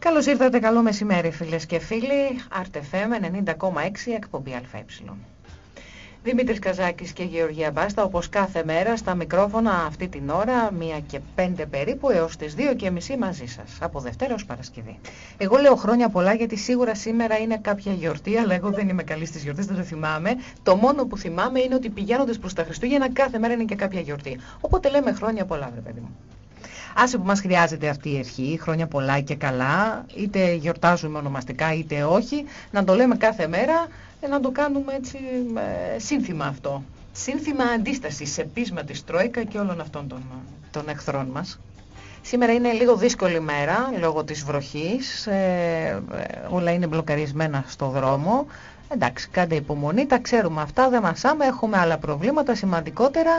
Καλώς ήρθατε, καλό μεσημέρι φίλες και φίλοι. RTFM 90,6 εκπομπή ΑΕ. Δημήτρης Καζάκης και Γεωργία Μπάστα, όπως κάθε μέρα, στα μικρόφωνα αυτή την ώρα, μία και πέντε περίπου, έως τις δύο και μισή μαζί σας, από Δευτέρα ως Παρασκευή. Εγώ λέω χρόνια πολλά γιατί σίγουρα σήμερα είναι κάποια γιορτή, αλλά εγώ δεν είμαι καλή στις γιορτές, δεν το θυμάμαι. Το μόνο που θυμάμαι είναι ότι πηγαίνοντας προς τα Χριστούγεννα κάθε μέρα είναι και κάποια γιορτή. Οπότε λέμε χρόνια πολλά, βρε παιδί μου. Άσε που μας χρειάζεται αυτή η ευχή, χρόνια πολλά και καλά, είτε γιορτάζουμε ονομαστικά είτε όχι, να το λέμε κάθε μέρα, ε, να το κάνουμε έτσι ε, σύνθημα αυτό. Σύνθημα αντίστασης σε πείσμα της Τρόικα και όλων αυτών των, των εχθρών μας. Σήμερα είναι λίγο δύσκολη μέρα λόγω της βροχής, ε, όλα είναι μπλοκαρισμένα στο δρόμο. Εντάξει, κάντε υπομονή, τα ξέρουμε αυτά, δεν μασάμε, έχουμε άλλα προβλήματα σημαντικότερα,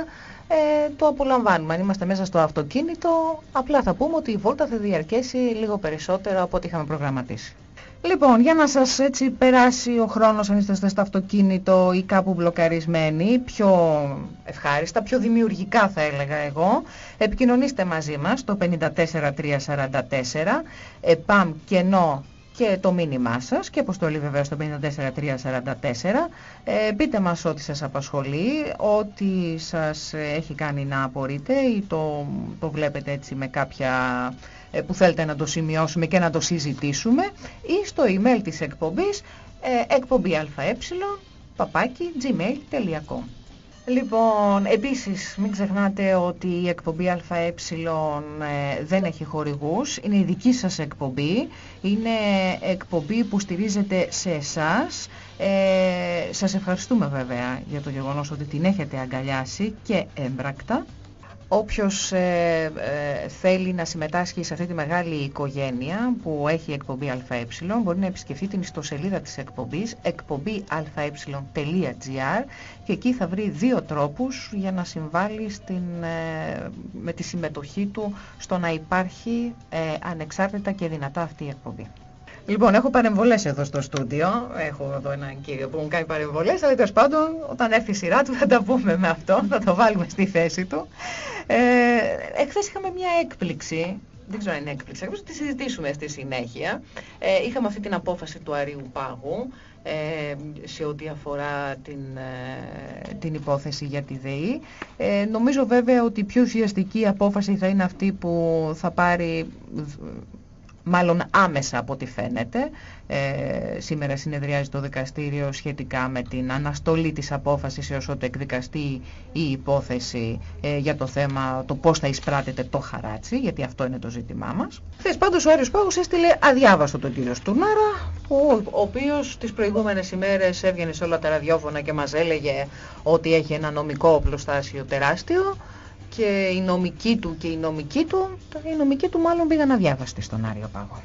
ε, το απολαμβάνουμε. Αν είμαστε μέσα στο αυτοκίνητο, απλά θα πούμε ότι η βόλτα θα διαρκέσει λίγο περισσότερο από ό,τι είχαμε προγραμματίσει. Λοιπόν, για να σας έτσι περάσει ο χρόνος αν είστε στο αυτοκίνητο ή κάπου μπλοκαρισμένοι, πιο ευχάριστα, πιο δημιουργικά θα έλεγα εγώ, επικοινωνήστε μαζί μας στο 54344, επαμ κενό και το μήνυμά σας και αποστολή βεβαίως στο 54344. Ε, πείτε μας ό,τι σας απασχολεί, ό,τι σας έχει κάνει να απορείτε ή το, το βλέπετε έτσι με κάποια ε, που θέλετε να το σημειώσουμε και να το συζητήσουμε ή στο email της εκπομπής ε, εκπομπή αε παπάκι gmail.com Λοιπόν, επίσης μην ξεχνάτε ότι η εκπομπή ΑΕ ε, δεν έχει χορηγούς, είναι η δική σας εκπομπή, είναι εκπομπή που στηρίζεται σε εσάς. Ε, σας ευχαριστούμε βέβαια για το γεγονός ότι την έχετε αγκαλιάσει και έμπρακτα. Όποιος ε, ε, θέλει να συμμετάσχει σε αυτή τη μεγάλη οικογένεια που έχει η εκπομπή ΑΕ μπορεί να επισκεφτεί την ιστοσελίδα της εκπομπής εκπομπή.αε.gr και εκεί θα βρει δύο τρόπους για να συμβάλλει στην, ε, με τη συμμετοχή του στο να υπάρχει ανεξάρτητα και δυνατά αυτή η εκπομπή. Λοιπόν, έχω παρεμβολές εδώ στο στούντιο. Έχω εδώ έναν κύριο που μου κάνει παρεμβολές, αλλά τέλος πάντων, όταν έρθει η σειρά του θα τα πούμε με αυτό, θα το βάλουμε στη θέση του. Ε, Εχθές είχαμε μια έκπληξη. Δεν ξέρω αν είναι έκπληξη, θα τη συζητήσουμε στη συνέχεια. Ε, είχαμε αυτή την απόφαση του Αρίου Πάγου ε, σε ό,τι αφορά την, ε, την υπόθεση για τη ΔΕΗ. Ε, νομίζω βέβαια ότι η πιο ουσιαστική απόφαση θα είναι αυτή που θα πάρει μάλλον άμεσα από ό,τι φαίνεται. Ε, σήμερα συνεδριάζει το δικαστήριο σχετικά με την αναστολή της απόφασης έως ότου εκδικαστεί η υπόθεση ε, για το θέμα το πώς θα εισπράτεται το χαράτσι, γιατί αυτό είναι το ζήτημά μας. Χθες πάντως ο Άριος Πάγος έστειλε αδιάβαστο τον κύριο Στουνάρα, ο, ο οποίος τις προηγούμενες ημέρες έβγαινε σε όλα τα ραδιόφωνα και μας έλεγε ότι έχει ένα νομικό οπλοστάσιο τεράστιο και η νομική του και η νομική του, η νομική του μάλλον πήγαν αδιάβαστη στον Άριο Πάγο.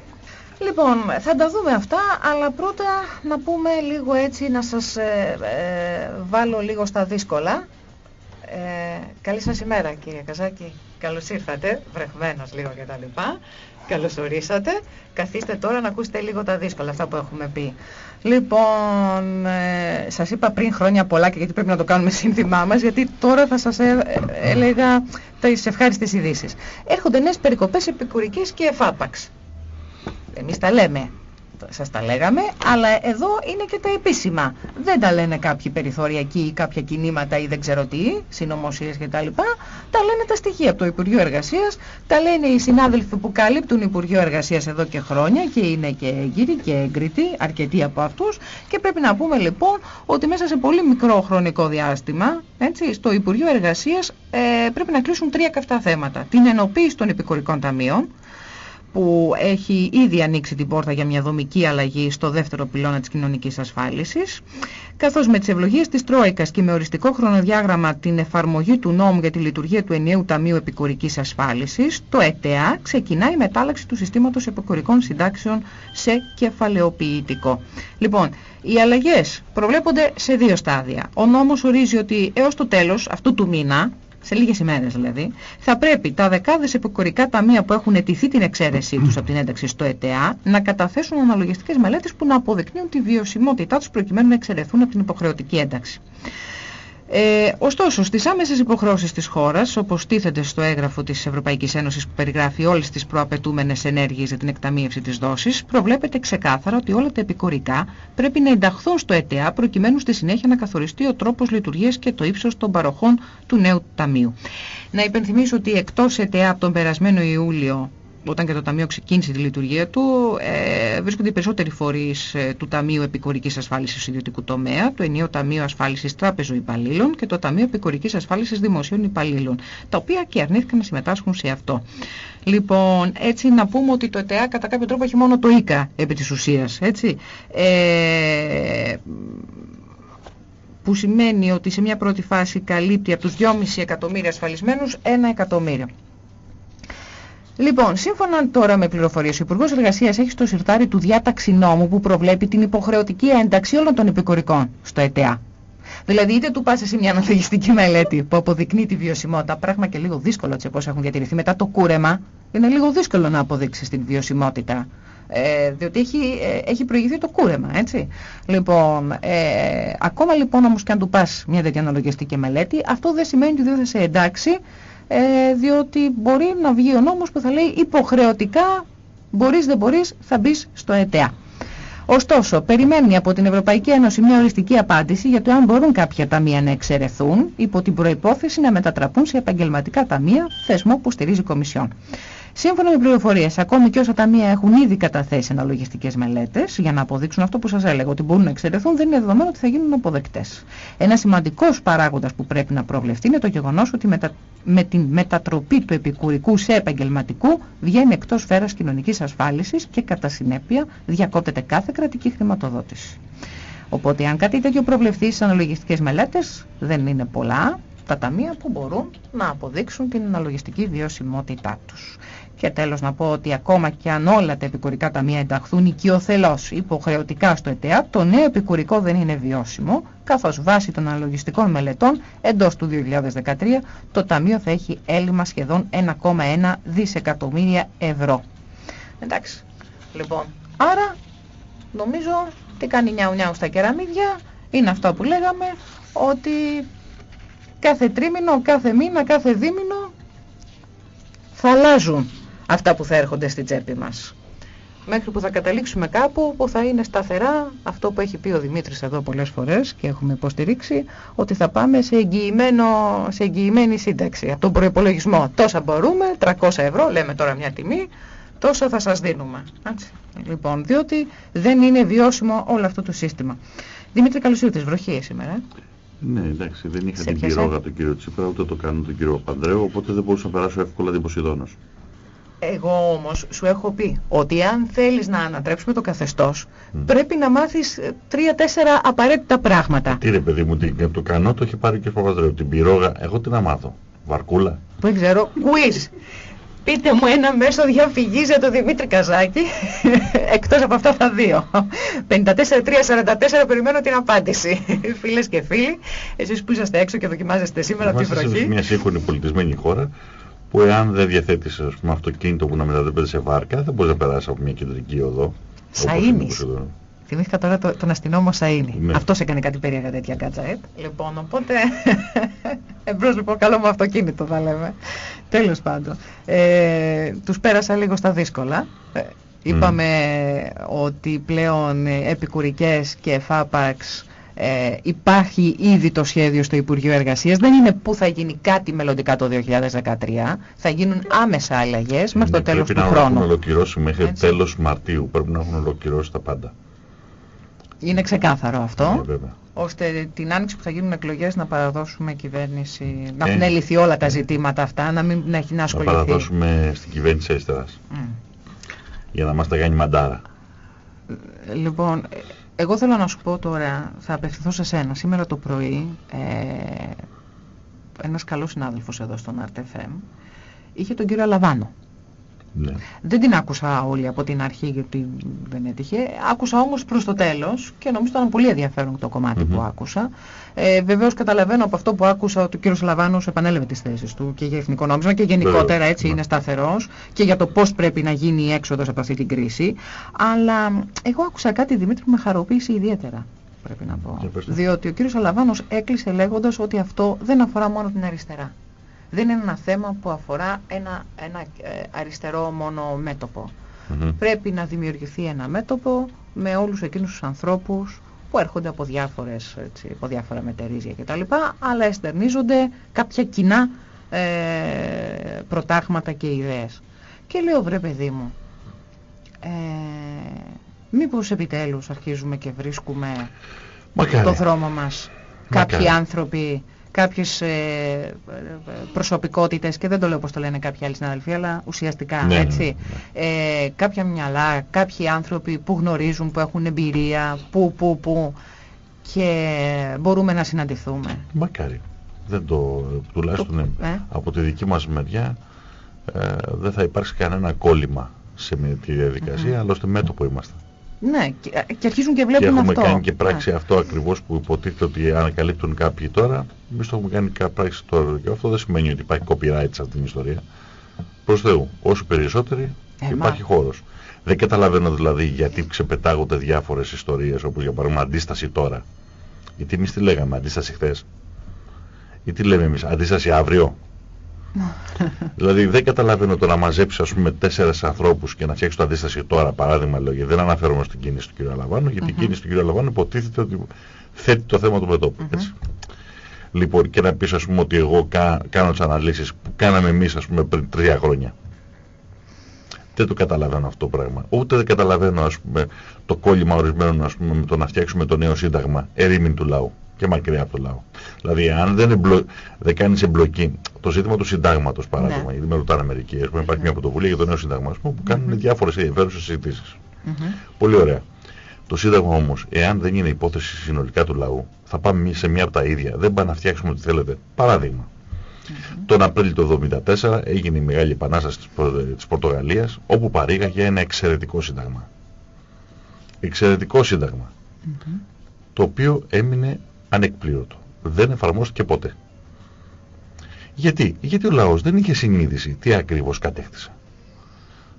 Λοιπόν, θα τα δούμε αυτά, αλλά πρώτα να πούμε λίγο έτσι, να σας ε, ε, βάλω λίγο στα δύσκολα. Ε, καλή σας ημέρα κύριε Καζάκη, καλώς ήρθατε, βρεχμένος λίγο και τα λοιπά. Καλώς ορίσατε. Καθίστε τώρα να ακούσετε λίγο τα δύσκολα, αυτά που έχουμε πει. Λοιπόν, ε, σας είπα πριν χρόνια πολλά και γιατί πρέπει να το κάνουμε σύνθημά μας, γιατί τώρα θα σας ε, ε, έλεγα τις ευχάριστες ειδήσεις. Έρχονται νέες περικοπές επικουρικές και εφάπαξ. Εμείς τα λέμε σας τα λέγαμε, αλλά εδώ είναι και τα επίσημα. Δεν τα λένε κάποιοι περιθωριακοί ή κάποια κινήματα ή δεν ξέρω τι, συνωμοσίες κτλ. Τα, τα λένε τα στοιχεία από το Υπουργείο Εργασίας, τα λένε οι συνάδελφοι που καλύπτουν Υπουργείο Εργασίας εδώ και χρόνια και είναι και γύρι και εγκριτοί, αρκετοί από αυτούς και πρέπει να πούμε λοιπόν ότι μέσα σε πολύ μικρό χρονικό διάστημα έτσι, στο Υπουργείο Εργασίας ε, πρέπει να κλείσουν τρία καυτά θέματα. Την ενοποίηση των επικορικών ταμείων, που έχει ήδη ανοίξει την πόρτα για μια δομική αλλαγή στο δεύτερο πυλώνα της κοινωνικής ασφάλισης, καθώς με τις ευλογίες της Τρόικας και με οριστικό χρονοδιάγραμμα την εφαρμογή του νόμου για τη λειτουργία του ενιαίου Ταμείου Επικουρικής Ασφάλισης, το ΕΤΕΑ ξεκινάει η μετάλλαξη του συστήματος επικουρικών συντάξεων σε κεφαλαιοποιητικό. Λοιπόν, οι αλλαγές προβλέπονται σε δύο στάδια. Ο νόμος ορίζει ότι έως το τέλος αυτού του μήνα, σε λίγες ημέρες δηλαδή, θα πρέπει τα δεκάδες επικορικά ταμεία που έχουν ετηθεί την εξαίρεσή τους από την ένταξη στο ΕΤΕΑ να καταθέσουν αναλογιστικές μελέτες που να αποδεικνύουν τη βιωσιμότητά τους προκειμένου να εξαιρεθούν από την υποχρεωτική ένταξη. Ε, ωστόσο, στις άμεσες υποχρεώσεις της χώρας, όπως τίθενται στο έγγραφο της Ευρωπαϊκής Ένωσης που περιγράφει όλες τις προαπαιτούμενες ενέργειες για την εκταμείευση της δόσης, προβλέπεται ξεκάθαρα ότι όλα τα επικορικά πρέπει να ενταχθούν στο ΕΤΕΑ προκειμένου στη συνέχεια να καθοριστεί ο τρόπος λειτουργίας και το ύψος των παροχών του νέου ταμείου. Να υπενθυμίσω ότι εκτός ΕΤΕΑ από τον περασμένο Ιούλιο όταν και το Ταμείο ξεκίνησε τη λειτουργία του, ε, βρίσκονται οι περισσότεροι φορείς ε, του Ταμείου Επικορικής Ασφάλισης Ιδιωτικού Τομέα, το Ενίο Ταμείο Ασφάλισης Τράπεζου Υπαλλήλων και το Ταμείο Επικορικής Ασφάλισης Δημοσίων Υπαλλήλων, τα οποία και αρνήθηκαν να συμμετάσχουν σε αυτό. Λοιπόν, έτσι να πούμε ότι το ΕΤΕΑ κατά κάποιο τρόπο έχει μόνο το ΙΚΑ επί της ουσίας, έτσι. Ε, που σημαίνει ότι σε μια πρώτη φάση καλύπτει από τους 2,5 εκατομμύρια ασφαλισμένους 1 εκατομμύριο. Λοιπόν, σύμφωνα τώρα με πληροφορίες, ο Υπουργός Εργασίας έχει στο συρτάρι του διάταξη νόμου που προβλέπει την υποχρεωτική ένταξη όλων των επικορικών στο ΕΤΕΑ. Δηλαδή, είτε του πας σε μια αναλογιστική μελέτη που αποδεικνύει τη βιωσιμότητα, πράγμα και λίγο δύσκολο έτσι όπως έχουν διατηρηθεί μετά το κούρεμα, είναι λίγο δύσκολο να αποδείξεις την βιωσιμότητα. Ε, διότι έχει, ε, έχει προηγηθεί το κούρεμα, έτσι. Λοιπόν, ε, ακόμα λοιπόν όμως και αν του πας μια τέτοια αναλογιστική μελέτη, αυτό δεν σημαίνει ότι δεν θα σε εντάξει ε, διότι μπορεί να βγει ο νόμος που θα λέει υποχρεωτικά μπορείς δεν μπορείς θα μπεις στο ΕΤΕΑ. Ωστόσο, περιμένει από την Ευρωπαϊκή Ένωση μια οριστική απάντηση για το αν μπορούν κάποια ταμεία να εξαιρεθούν υπό την προϋπόθεση να μετατραπούν σε επαγγελματικά ταμεία, θεσμό που στηρίζει η Κομισιόν. Σύμφωνα με πληροφορίες, ακόμη και όσα ταμεία έχουν ήδη καταθέσει αναλογιστικές μελέτες για να αποδείξουν αυτό που σας έλεγα, ότι μπορούν να εξαιρεθούν, δεν είναι δεδομένο ότι θα γίνουν αποδεκτές. Ένα σημαντικός παράγοντας που πρέπει να προβλεφτεί είναι το γεγονός ότι μετα... με την μετατροπή του επικουρικού σε επαγγελματικού βγαίνει εκτός σφαίρας κοινωνικής ασφάλισης και κατά συνέπεια διακόπτεται κάθε κρατική χρηματοδότηση. Οπότε αν κάτι τέτοιο προβλεφθεί στις αναλογιστικές μελέτες δεν είναι πολλά τα ταμεία που μπορούν να αποδείξουν την αναλογιστική βιωσιμότητά τους. Και τέλος να πω ότι ακόμα και αν όλα τα επικουρικά ταμεία ενταχθούν οικειοθελώς υποχρεωτικά στο ΕΤΕΑ, το νέο επικουρικό δεν είναι βιώσιμο, καθώς βάσει των αναλογιστικών μελετών εντός του 2013 το ταμείο θα έχει έλλειμμα σχεδόν 1,1 δισεκατομμύρια ευρώ. Εντάξει, λοιπόν, άρα νομίζω τι κάνει νιάου νιάου στα κεραμίδια, είναι αυτό που λέγαμε, ότι κάθε τρίμηνο, κάθε μήνα, κάθε δίμηνο θα αλλάζουν αυτά που θα έρχονται στην τσέπη μας. Μέχρι που θα καταλήξουμε κάπου που θα είναι σταθερά αυτό που έχει πει ο Δημήτρης εδώ πολλές φορές και έχουμε υποστηρίξει ότι θα πάμε σε, εγγυημένο, σε εγγυημένη σύνταξη. Από τον προϋπολογισμό τόσα μπορούμε, 300 ευρώ, λέμε τώρα μια τιμή, τόσα θα σας δίνουμε. Έτσι. Λοιπόν, διότι δεν είναι βιώσιμο όλο αυτό το σύστημα. Δημήτρη, καλώς ήρθες. Βροχή σήμερα. Ε; Ναι, εντάξει, δεν είχα την πυρόγα τον κύριο Τσίπρα, ούτε το κάνω τον κύριο Παντρέου, οπότε δεν μπορούσα να περάσω εύκολα την Ποσειδώνος. Εγώ όμως σου έχω πει ότι αν θέλεις να ανατρέψουμε το καθεστώς πρέπει να μάθεις ε, τρία-τέσσερα απαραίτητα πράγματα. Ε, τι ρε παιδί μου, τι, το κάνω το έχει πάρει και ο Παπαδρέου. Την πυρόγα, εγώ τι να μάθω. Βαρκούλα. Δεν ξέρω. Quiz. Πείτε μου ένα μέσο διαφυγής για τον Δημήτρη Καζάκη, εκτός από αυτά τα δύο. 54-3-44 περιμένω την απάντηση. Φίλες και φίλοι, εσείς που είσαστε έξω και δοκιμάζεστε σήμερα τη βροχή; Είμαστε σε μια σύγχρονη πολιτισμένη χώρα που εάν δεν διαθέτεις ας πούμε, αυτοκίνητο που να μετατρέπεται σε βάρκα, δεν μπορείς να περάσεις από μια κεντρική οδό. Σαΐνης. Θυμήθηκα τώρα το, τον αστυνόμο Σαΐνη. Ναι. Αυτός έκανε κάτι περίεργα τέτοια κάτσα, Λοιπόν, οπότε, εμπρός λοιπόν καλό μου αυτοκίνητο θα λέμε. Τέλος πάντων. Ε, τους πέρασα λίγο στα δύσκολα. Ε, είπαμε ότι πλέον επικουρικές και φάπαξ ε, υπάρχει ήδη το σχέδιο στο Υπουργείο Εργασίας. Δεν είναι που θα γίνει κάτι μελλοντικά το 2013. Θα γίνουν άμεσα αλλαγές μέχρι το τέλος του χρόνου. Πρέπει να έχουν ολοκληρώσει μέχρι τέλος Μαρτίου. Πρέπει να έχουν ολοκληρώσει τα πάντα. Είναι ξεκάθαρο αυτό. Ναι, ώστε την άνοιξη που θα γίνουν εκλογές να παραδώσουμε κυβέρνηση, να έχουν λυθεί όλα τα ζητήματα αυτά, να μην να έχει να ασχοληθεί. Να παραδώσουμε στην κυβέρνηση αριστεράς. Για να μας τα κάνει μαντάρα. Λοιπόν, εγώ θέλω να σου πω τώρα, θα απευθυνθώ σε σένα. Σήμερα το πρωί, ε, ένας καλός συνάδελφος εδώ στον RTFM είχε τον κύριο Αλαβάνο. Ναι. Δεν την άκουσα όλη από την αρχή γιατί δεν έτυχε. Άκουσα όμως προς το τέλος και νομίζω ήταν πολύ ενδιαφέρον το κομμάτι που άκουσα. Ε, βεβαίως καταλαβαίνω από αυτό που άκουσα ότι ο κύριος Λαβάνος επανέλευε τις θέσεις του και για εθνικό νόμισμα και γενικότερα έτσι ναι. είναι σταθερός και για το πώς πρέπει να γίνει η έξοδος από αυτή την κρίση. Αλλά εγώ άκουσα κάτι Δημήτρη που με χαροποίησε ιδιαίτερα πρέπει να πω. Για πες το. Διότι ο κύριος Αλαβάνος έκλεισε λέγοντας ότι αυτό δεν αφορά μόνο την αριστερά. Δεν είναι ένα θέμα που αφορά ένα, ένα ε, αριστερό μόνο μέτωπο. Μμμ. Πρέπει να δημιουργηθεί ένα μέτωπο με όλους εκείνους τους ανθρώπους που έρχονται από, διάφορες, έτσι, από διάφορα μετερίζια κτλ. αλλά εστερνίζονται κάποια κοινά ε, προτάγματα και ιδέες. Και λέω βρε παιδί μου, ε, μήπως επιτέλους αρχίζουμε και βρίσκουμε Μακάρι. το δρόμο μας Μακάρι. κάποιοι άνθρωποι, κάποιες ε, ε, προσωπικότητες και δεν το λέω όπως το λένε κάποιοι άλλοι συναδελφοί αλλά ουσιαστικά Ναι, ναι, έτσι ε, κάποια μυαλά, κάποιοι άνθρωποι που γνωρίζουν, που έχουν εμπειρία που, που, που και μπορούμε να συναντηθούμε Μακάρι. Δεν το, τουλάχιστον Το- ε. από τη δική μας μεριά ε, δεν θα υπάρξει κανένα κόλλημα σε μια τη διαδικασία, αλλά ώστε μέτωπο είμαστε. Ναι και, και αρχίζουν και Και βλέπουν έχουμε αυτό κάνει και πράξη Ναι. αυτό ακριβώς που υποτίθεται ότι ανακαλύπτουν κάποιοι τώρα. Εμείς το έχουμε κάνει κα- πράξη τώρα. Και αυτό δεν σημαίνει ότι υπάρχει copyright σε αυτήν την ιστορία. Προς Θεού, όσο περισσότεροι Ε, υπάρχει μα. χώρος. Δεν καταλαβαίνω δηλαδή γιατί ξεπετάγονται διάφορες ιστορίες όπως για παράδειγμα αντίσταση τώρα. Γιατί εμείς τι λέγαμε, αντίσταση χθες; Ή τι λέμε εμείς, αντίσταση αύριο; Δηλαδή δεν καταλαβαίνω το να μαζέψει ας πούμε τέσσερις ανθρώπους και να φτιάξει το αντίσταση τώρα παράδειγμα λέω γιατί δεν αναφέρομαι στην κίνηση του κ. Αλαβάνου γιατί η Μμμ. κίνηση του κ. Αλαβάνου υποτίθεται ότι θέτει το θέμα του μετώπου. Μμμ. έτσι. Λοιπόν και να πεις ας πούμε ότι εγώ κα, κάνω τις αναλύσεις που κάναμε εμείς ας πούμε πριν τρία χρόνια. Δεν το καταλαβαίνω αυτό το πράγμα. Ούτε δεν καταλαβαίνω ας πούμε, το κόλλημα ορισμένων ας πούμε, με το να φτιάξουμε το νέο σύνταγμα ερήμην του λαού και μακριά από το λαό. Δηλαδή, αν δεν, εμπλο... δεν κάνεις εμπλοκή το ζήτημα του συντάγματος παράδειγμα, Ναι. γιατί με ρωτάνε μερικοί, ας πούμε, υπάρχει μια πρωτοβουλία για το νέο σύνταγμα ας πούμε, που κάνουν Μμμ. διάφορες ενδιαφέρουσες συζητήσεις. Μμμ. Πολύ ωραία. Το Σύνταγμα όμως, εάν δεν είναι υπόθεση συνολικά του λαού, θα πάμε σε μία από τα ίδια. Δεν πάμε να φτιάξουμε ό,τι θέλετε. Παράδειγμα. Τον Απρίλιο του 1974 έγινε η Μεγάλη Επανάσταση της, Προ- της Πορτογαλίας, όπου παρήγαγε ένα εξαιρετικό σύνταγμα. Εξαιρετικό σύνταγμα, Μμμ. το οποίο έμεινε ανεκπλήρωτο. Δεν εφαρμόστηκε ποτέ. Γιατί, Γιατί ο λαός δεν είχε συνείδηση τι ακριβώς κατέκτησε.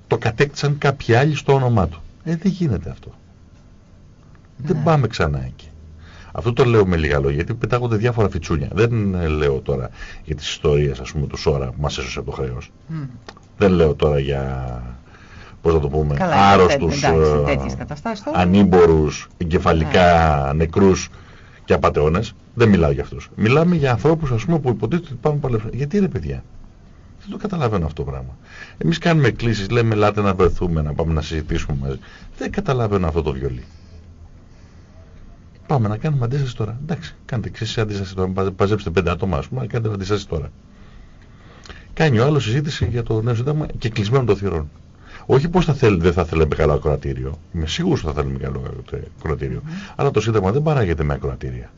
Το κατέκτησαν κάποιοι άλλοι στο όνομά του. Ε, δεν γίνεται αυτό. Δεν Ναι. πάμε ξανά εκεί. Αυτό το λέω με λίγα λόγια, γιατί πετάγονται διάφορα φιτσούνια. Δεν ε, λέω τώρα για τις ιστορίες, ας πούμε, του Σόρα που μας έσωσε από το χρέος. Μμ. Δεν λέω τώρα για, πώς να το πούμε, Καλά, άρρωστους, εντάξει, ε, τέτοιες καταστάσεις τώρα. ανήμπορους, εγκεφαλικά νεκρούς και απατεώνες. Δεν μιλάω για αυτούς. Μιλάμε για ανθρώπους, ας πούμε, που υποτίθεται ότι πάμε παλεύσουν. Γιατί ρε παιδιά; Δεν το καταλαβαίνω αυτό το πράγμα. Εμείς κάνουμε εκκλήσεις, λέμε ελάτε να βρεθούμε, να πάμε να συζητήσουμε μαζί. Δεν καταλαβαίνω αυτό το βιολί. Πάμε να κάνουμε αντίσταση τώρα. Εντάξει, κάντε εσείς αντίσταση τώρα. Παζε- Παζέψτε πέντε άτομα, ας πούμε, κάντε αντίσταση τώρα. Κάνει ο άλλος συζήτηση για το νέο σύνταγμα και κλεισμένο των θυρών. Όχι πως θα θέλει, δεν θα θέλει μεγάλο ακροατήριο. Είμαι σίγουρος ότι θα θέλει μεγάλο ακροατήριο. Αλλά το σύνταγμα δεν παράγεται με ακροατήρια.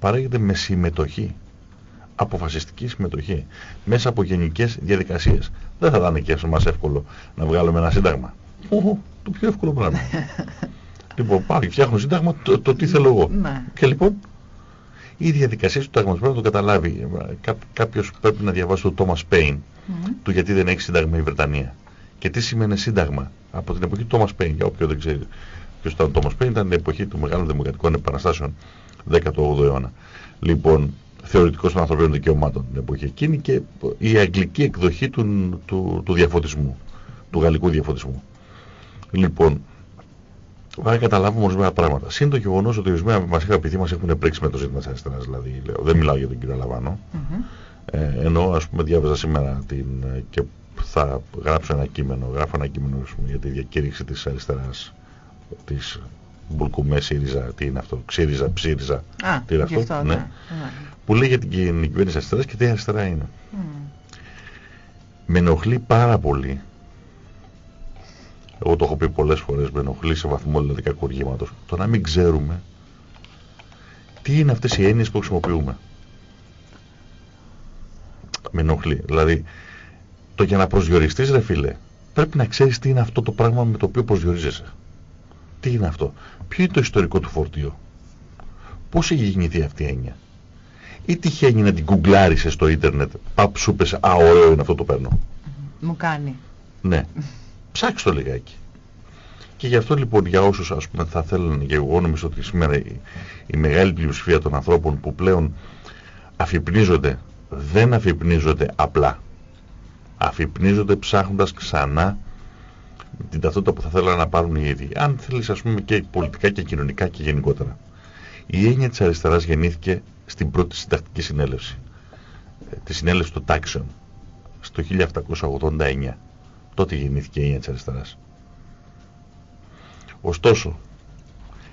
Παράγεται με συμμετοχή. Αποφασιστική συμμετοχή. Μέσα από γενικές διαδικασίες. Δεν θα ήταν και σε εμάς εύκολο να βγάλουμε ένα σύνταγμα. Οχο, το πιο εύκολο πράγμα. λοιπόν, πάω και φτιάχνω σύνταγμα το, το τι θέλω εγώ. Ναι. Και λοιπόν, η διαδικασία του συντάγματος πρέπει να το καταλάβει. Κά, κάποιος πρέπει να διαβάσει το Thomas Paine Μμμ. του γιατί δεν έχεις σύνταγμα η Βρετανία. Και τι σημαίνει σύνταγμα; Από την εποχή του Thomas Paine, για όποιον δεν ξέρει ποιος ήταν ο Thomas Paine, ήταν την εποχή των μεγάλων δημοκρατικών επαναστάσεων 18ου αιώνα. Λοιπόν, θεωρητικός των ανθρωπίνων δικαιωμάτων την εποχή εκείνη και η αγγλική εκδοχή του, του, του διαφωτισμού, του γαλλικού διαφωτισμού. Λοιπόν, Πρέπει να καταλάβουμε ορισμένα πράγματα. Συν το γεγονός ότι ορισμένα μα είχαν πει μας έχουν πρίξει με το ζήτημα της αριστεράς. Δηλαδή, λέω, δεν μιλάω για τον κύριο Λαβάνο. Μμμ. Ε, ενώ ας πούμε διάβαζα σήμερα την, ε, και θα γράψω ένα κείμενο, γράφω ένα κείμενο ας πούμε, για τη διακήρυξη της αριστεράς της Μπουλκουμέ ΣΥΡΙΖΑ, τι είναι αυτό, ΞΥΡΙΖΑ, ΨΥΡΙΖΑ, Α, τι είναι γι' αυτό, αυτό, ναι. ναι. ναι. που λέει για την κυβέρνηση αριστεράς και τι αριστερά είναι. Μμ. Με ενοχλεί πάρα πολύ, εγώ το έχω πει πολλές φορές, με ενοχλεί σε βαθμό δηλαδή κακουργήματος, το να μην ξέρουμε τι είναι αυτές οι έννοιες που χρησιμοποιούμε. Με ενοχλεί. Δηλαδή, το για να προσδιοριστείς ρε φίλε, πρέπει να ξέρεις τι είναι αυτό το πράγμα με το οποίο προσδιορίζεσαι. Τι είναι αυτό. Ποιο είναι το ιστορικό του φορτίο. Πώς έχει γεννηθεί αυτή η έννοια. Ή τυχαίνει να την γκουγκλάρισες στο ίντερνετ, παπ σου πες, α ωραίο είναι αυτό το παίρνω. Μου κάνει. Ναι. Ψάξ το λιγάκι. Και γι' αυτό λοιπόν για όσους ας πούμε θα θέλουν, και εγώ νομίζω ότι σήμερα η, η μεγάλη πλειοψηφία των ανθρώπων που πλέον αφυπνίζονται, δεν αφυπνίζονται απλά. Αφυπνίζονται ψάχνοντας ξανά την ταυτότητα που θα θέλουν να πάρουν οι ίδιοι. Αν θέλεις ας πούμε και πολιτικά και κοινωνικά και γενικότερα. Η έννοια της αριστεράς γεννήθηκε στην πρώτη συντακτική συνέλευση. Ε, τη συνέλευση των τάξεων. Στο 1789. Τότε γεννήθηκε η έννοια της αριστεράς. Ωστόσο,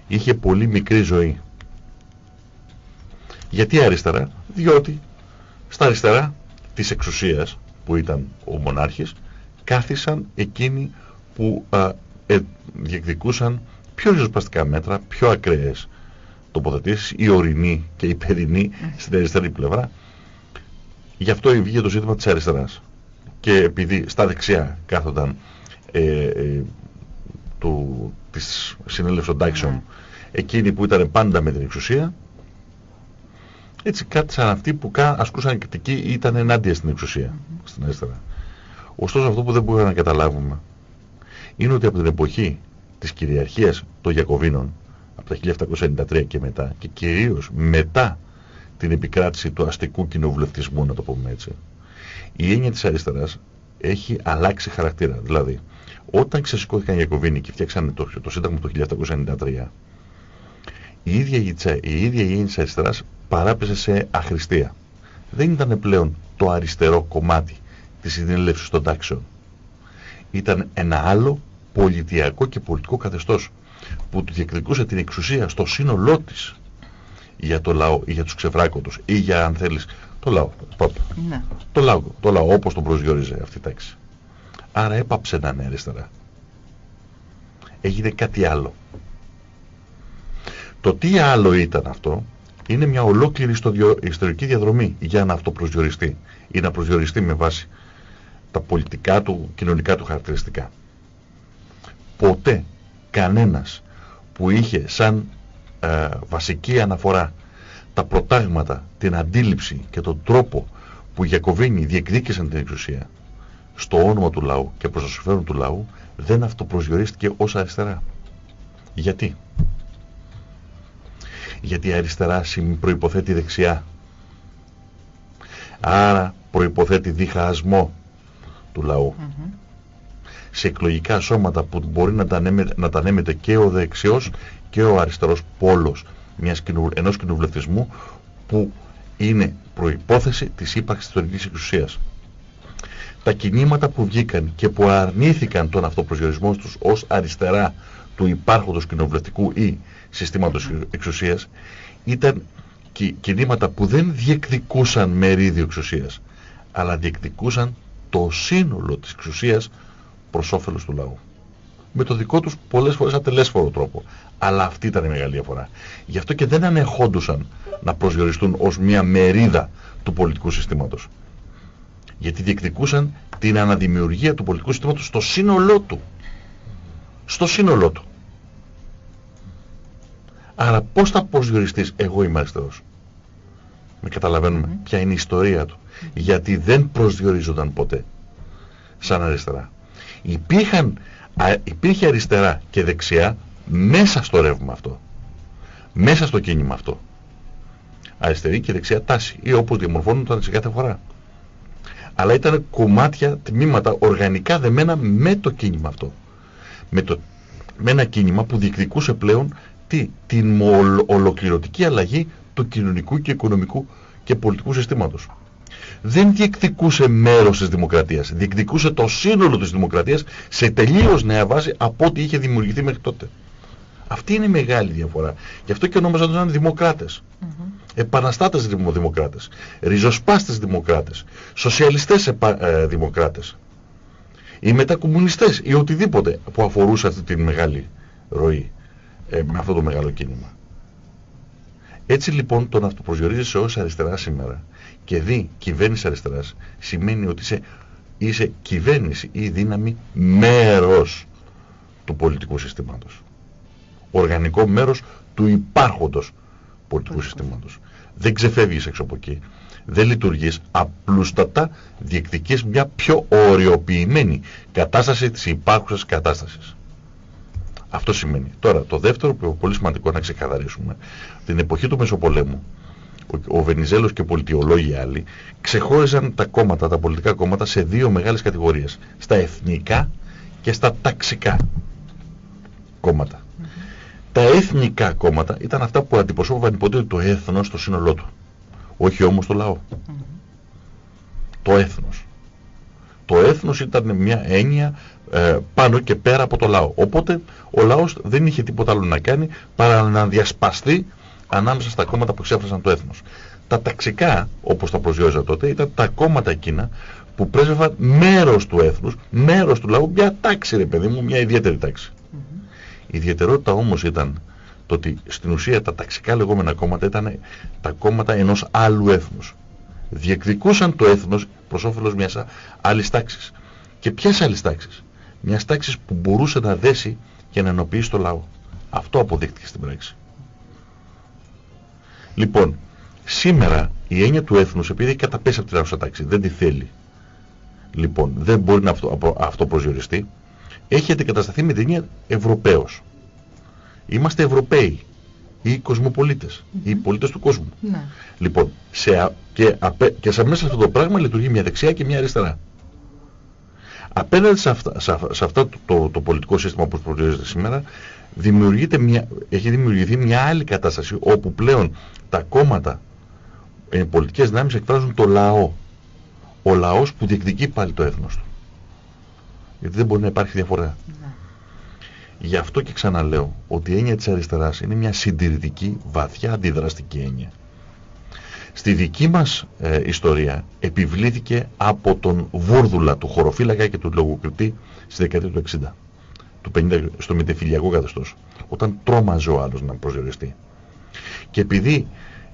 είχε πολύ μικρή ζωή. Γιατί αριστερά, διότι στα αριστερά της εξουσίας που ήταν ο μονάρχης κάθισαν εκείνοι που α, ε, διεκδικούσαν πιο ριζοσπαστικά μέτρα, πιο ακραίες τοποθετήσεις, η ορεινή και η περινή στην αριστερή πλευρά. Γι' αυτό βγήκε το ζήτημα της αριστεράς. Και επειδή στα δεξιά κάθονταν ε, ε, του, της συνέλευσης των τάξεων εκείνοι που ήταν πάντα με την εξουσία έτσι κάτι σαν αυτοί που ασκούσαν κριτική ήταν ενάντια στην εξουσία στην αριστερά. Ωστόσο αυτό που δεν μπορούμε να καταλάβουμε είναι ότι από την εποχή της κυριαρχίας των Γιακοβίνων από τα 1793 και μετά και κυρίως μετά την επικράτηση του αστικού κοινοβουλευτισμού να το πούμε έτσι η έννοια της αριστεράς έχει αλλάξει χαρακτήρα δηλαδή όταν ξεσηκώθηκαν οι Γιακοβίνοι και φτιάξαν το, το Σύνταγμα το 1793 η ίδια η, ίδια η έννοια της αριστεράς παράπεσε σε αχρηστία. Δεν ήταν πλέον το αριστερό κομμάτι της συνέλευσης των τάξεων. Ήταν ένα άλλο πολιτιακό και πολιτικό καθεστώς που του διεκδικούσε την εξουσία στο σύνολό της για το λαό ή για τους ξεβράκοντους ή για αν θέλεις το λαό. Ναι. το λαό, το λαό όπως τον προσδιορίζει αυτή η τάξη. Άρα έπαψε να είναι αριστερά. Έγινε κάτι άλλο. Το τι άλλο ήταν αυτό είναι μια ολόκληρη ιστορική διαδρομή για να αυτοπροσδιοριστεί ή να προσδιοριστεί με βάση τα πολιτικά του, κοινωνικά του χαρακτηριστικά. Ποτέ κανένας που είχε σαν ε, βασική αναφορά τα προτάγματα, την αντίληψη και τον τρόπο που οι Γιακοβίνοι διεκδίκησαν την εξουσία στο όνομα του λαού και προς το συμφέρον του λαού δεν αυτοπροσδιορίστηκε ως αριστερά. Γιατί; Γιατί η αριστερά προϋποθέτει δεξιά. Άρα προϋποθέτει διχασμό του λαού. Σε εκλογικά σώματα που μπορεί να τα, να τα ανέμεται και ο δεξιός και ο αριστερός πόλος μιας ενός κοινοβουλευτισμού που είναι προϋπόθεση της ύπαρξης της τωρινής εξουσίας. Τα κινήματα που βγήκαν και που αρνήθηκαν τον αυτοπροσδιορισμός τους ως αριστερά του υπάρχοντος κοινοβουλευτικού ή συστήματος εξουσίας ήταν κινήματα που δεν διεκδικούσαν μερίδιο εξουσίας αλλά διεκδικούσαν το σύνολο της εξουσίας προς όφελος του λαού. Με το δικό τους πολλές φορές ατελέσφορο τρόπο. Αλλά αυτή ήταν η μεγάλη διαφορά. Γι' αυτό και δεν ανεχόντουσαν να προσδιοριστούν ως μια μερίδα του πολιτικού συστήματος. Γιατί διεκδικούσαν την αναδημιουργία του πολιτικού συστήματος στο σύνολό του. Στο σύνολό του. Άρα πώς θα προσδιοριστείς; Εγώ είμαι αριστερός. Με καταλαβαίνουμε ποια είναι η ιστορία του γιατί δεν προσδιορίζονταν ποτέ σαν αριστερά. Υπήρχαν, υπήρχε αριστερά και δεξιά μέσα στο ρεύμα αυτό. Μέσα στο κίνημα αυτό. Αριστερή και δεξιά τάση ή όπως διαμορφώνονταν σε κάθε φορά. Αλλά ήταν κομμάτια, τμήματα οργανικά δεμένα με το κίνημα αυτό. Με, το, με ένα κίνημα που διεκδικούσε πλέον τι, την ολοκληρωτική αλλαγή του κοινωνικού και οικονομικού και πολιτικού συστήματος δεν διεκδικούσε μέρος της δημοκρατίας. Διεκδικούσε το σύνολο της δημοκρατίας σε τελείως νέα βάση από ό,τι είχε δημιουργηθεί μέχρι τότε. Αυτή είναι η μεγάλη διαφορά. Γι' αυτό και ονόμαζαν δημοκράτες. Mm -hmm. Επαναστάτες δημοκράτες. Ριζοσπάστες δημοκράτες. Σοσιαλιστές επα, ε, δημοκράτες. Ή μετακομμουνιστές ή οτιδήποτε που αφορούσε αυτή τη μεγάλη ροή ε, με αυτό το μεγάλο κίνημα. Έτσι λοιπόν το να αυτοπροσδιορίζεσαι ως αριστερά σήμερα και δει κυβέρνηση αριστεράς σημαίνει ότι είσαι, είσαι κυβέρνηση ή δύναμη μέρος του πολιτικού συστήματος. Οργανικό μέρος του υπάρχοντος πολιτικού συστήματος. Δεν ξεφεύγεις έξω από εκεί. Δεν λειτουργείς απλούστατα διεκδικείς μια πιο οριοποιημένη κατάσταση της υπάρχουσας κατάστασης. Αυτό σημαίνει. Τώρα, το δεύτερο που είναι πολύ σημαντικό να ξεκαθαρίσουμε, την εποχή του Μεσοπολέμου, ο, ο Βενιζέλος και οι πολιτιολόγοι άλλοι ξεχώριζαν τα κόμματα, τα πολιτικά κόμματα σε δύο μεγάλες κατηγορίες. Στα εθνικά και στα ταξικά κόμματα. Τα εθνικά κόμματα ήταν αυτά που αντιπροσώπευαν υποτίθεται το έθνος στο σύνολό του. Όχι όμως το λαό. Το έθνος. Το έθνος ήταν μια έννοια ε, πάνω και πέρα από το λαό. Οπότε ο λαός δεν είχε τίποτα άλλο να κάνει παρά να διασπαστεί ανάμεσα στα κόμματα που εξέφρασαν το έθνος. Τα ταξικά, όπως τα προσδιοριζα τότε, ήταν τα κόμματα εκείνα που πρέσβευαν μέρος του έθνους, μέρος του λαού, μια τάξη ρε παιδί μου, μια ιδιαίτερη τάξη. Η ιδιαιτερότητα όμως ήταν το ότι στην ουσία τα ταξικά λεγόμενα κόμματα ήταν τα κόμματα ενός άλλου έθνους. Διεκδικούσαν το έθνος προς όφελος μιας άλλης τάξης. Και ποιες άλλες τάξεις. Μιας τάξης που μπορούσε να δέσει και να ενοποιήσει το λαό. Αυτό αποδείχτηκε στην πράξη. Λοιπόν, σήμερα η έννοια του έθνους επειδή έχει καταπέσει από την άρχουσα τάξη, δεν τη θέλει. Λοιπόν, δεν μπορεί να αυτό, αυτό προσδιοριστεί. Έχει αντικατασταθεί με την έννοια Ευρωπαίος. Είμαστε Ευρωπαίοι ή κοσμοπολίτες, mm -hmm. οι πολίτες του κόσμου. Ναι. Λοιπόν, σε, και, απε, και σε μέσα σε αυτό το πράγμα λειτουργεί μια δεξιά και μια αριστερά. Απέναντι σε, αυτά, σε, σε αυτό το, το, το, πολιτικό σύστημα που προσδιορίζεται σήμερα, δημιουργείται μια, έχει δημιουργηθεί μια άλλη κατάσταση όπου πλέον τα κόμματα, οι πολιτικές δυνάμεις εκφράζουν το λαό. Ο λαός που διεκδικεί πάλι το έθνος του. Γιατί δεν μπορεί να υπάρχει διαφορά. Ναι. Γι' αυτό και ξαναλέω ότι η έννοια της αριστεράς είναι μια συντηρητική, βαθιά αντιδραστική έννοια. Στη δική μας ε, ιστορία επιβλήθηκε από τον Βούρδουλα του χωροφύλακα και του λογοκριτή στη δεκαετία του 60 του 50, στο μετεφυλιακό καθεστώς όταν τρόμαζε ο άλλος να προσδιοριστεί και επειδή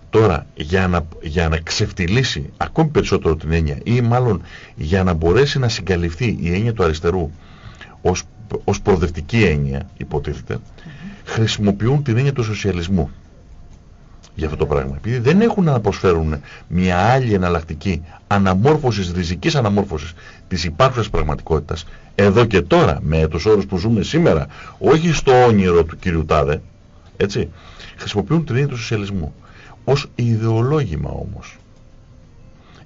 τώρα για να, για να ξεφτυλίσει ακόμη περισσότερο την έννοια ή μάλλον για να μπορέσει να συγκαλυφθεί η έννοια του αριστερού ως, ως προοδευτική έννοια υποτίθεται χρησιμοποιούν την έννοια του σοσιαλισμού για αυτό το πράγμα. Επειδή δεν έχουν να προσφέρουν μια άλλη εναλλακτική αναμόρφωσης, ριζικής αναμόρφωσης της υπάρχουσας πραγματικότητας εδώ και τώρα με τους όρους που ζούμε σήμερα, όχι στο όνειρο του κύριου Τάδε, έτσι, χρησιμοποιούν την έννοια του σοσιαλισμού ως ιδεολόγημα όμως.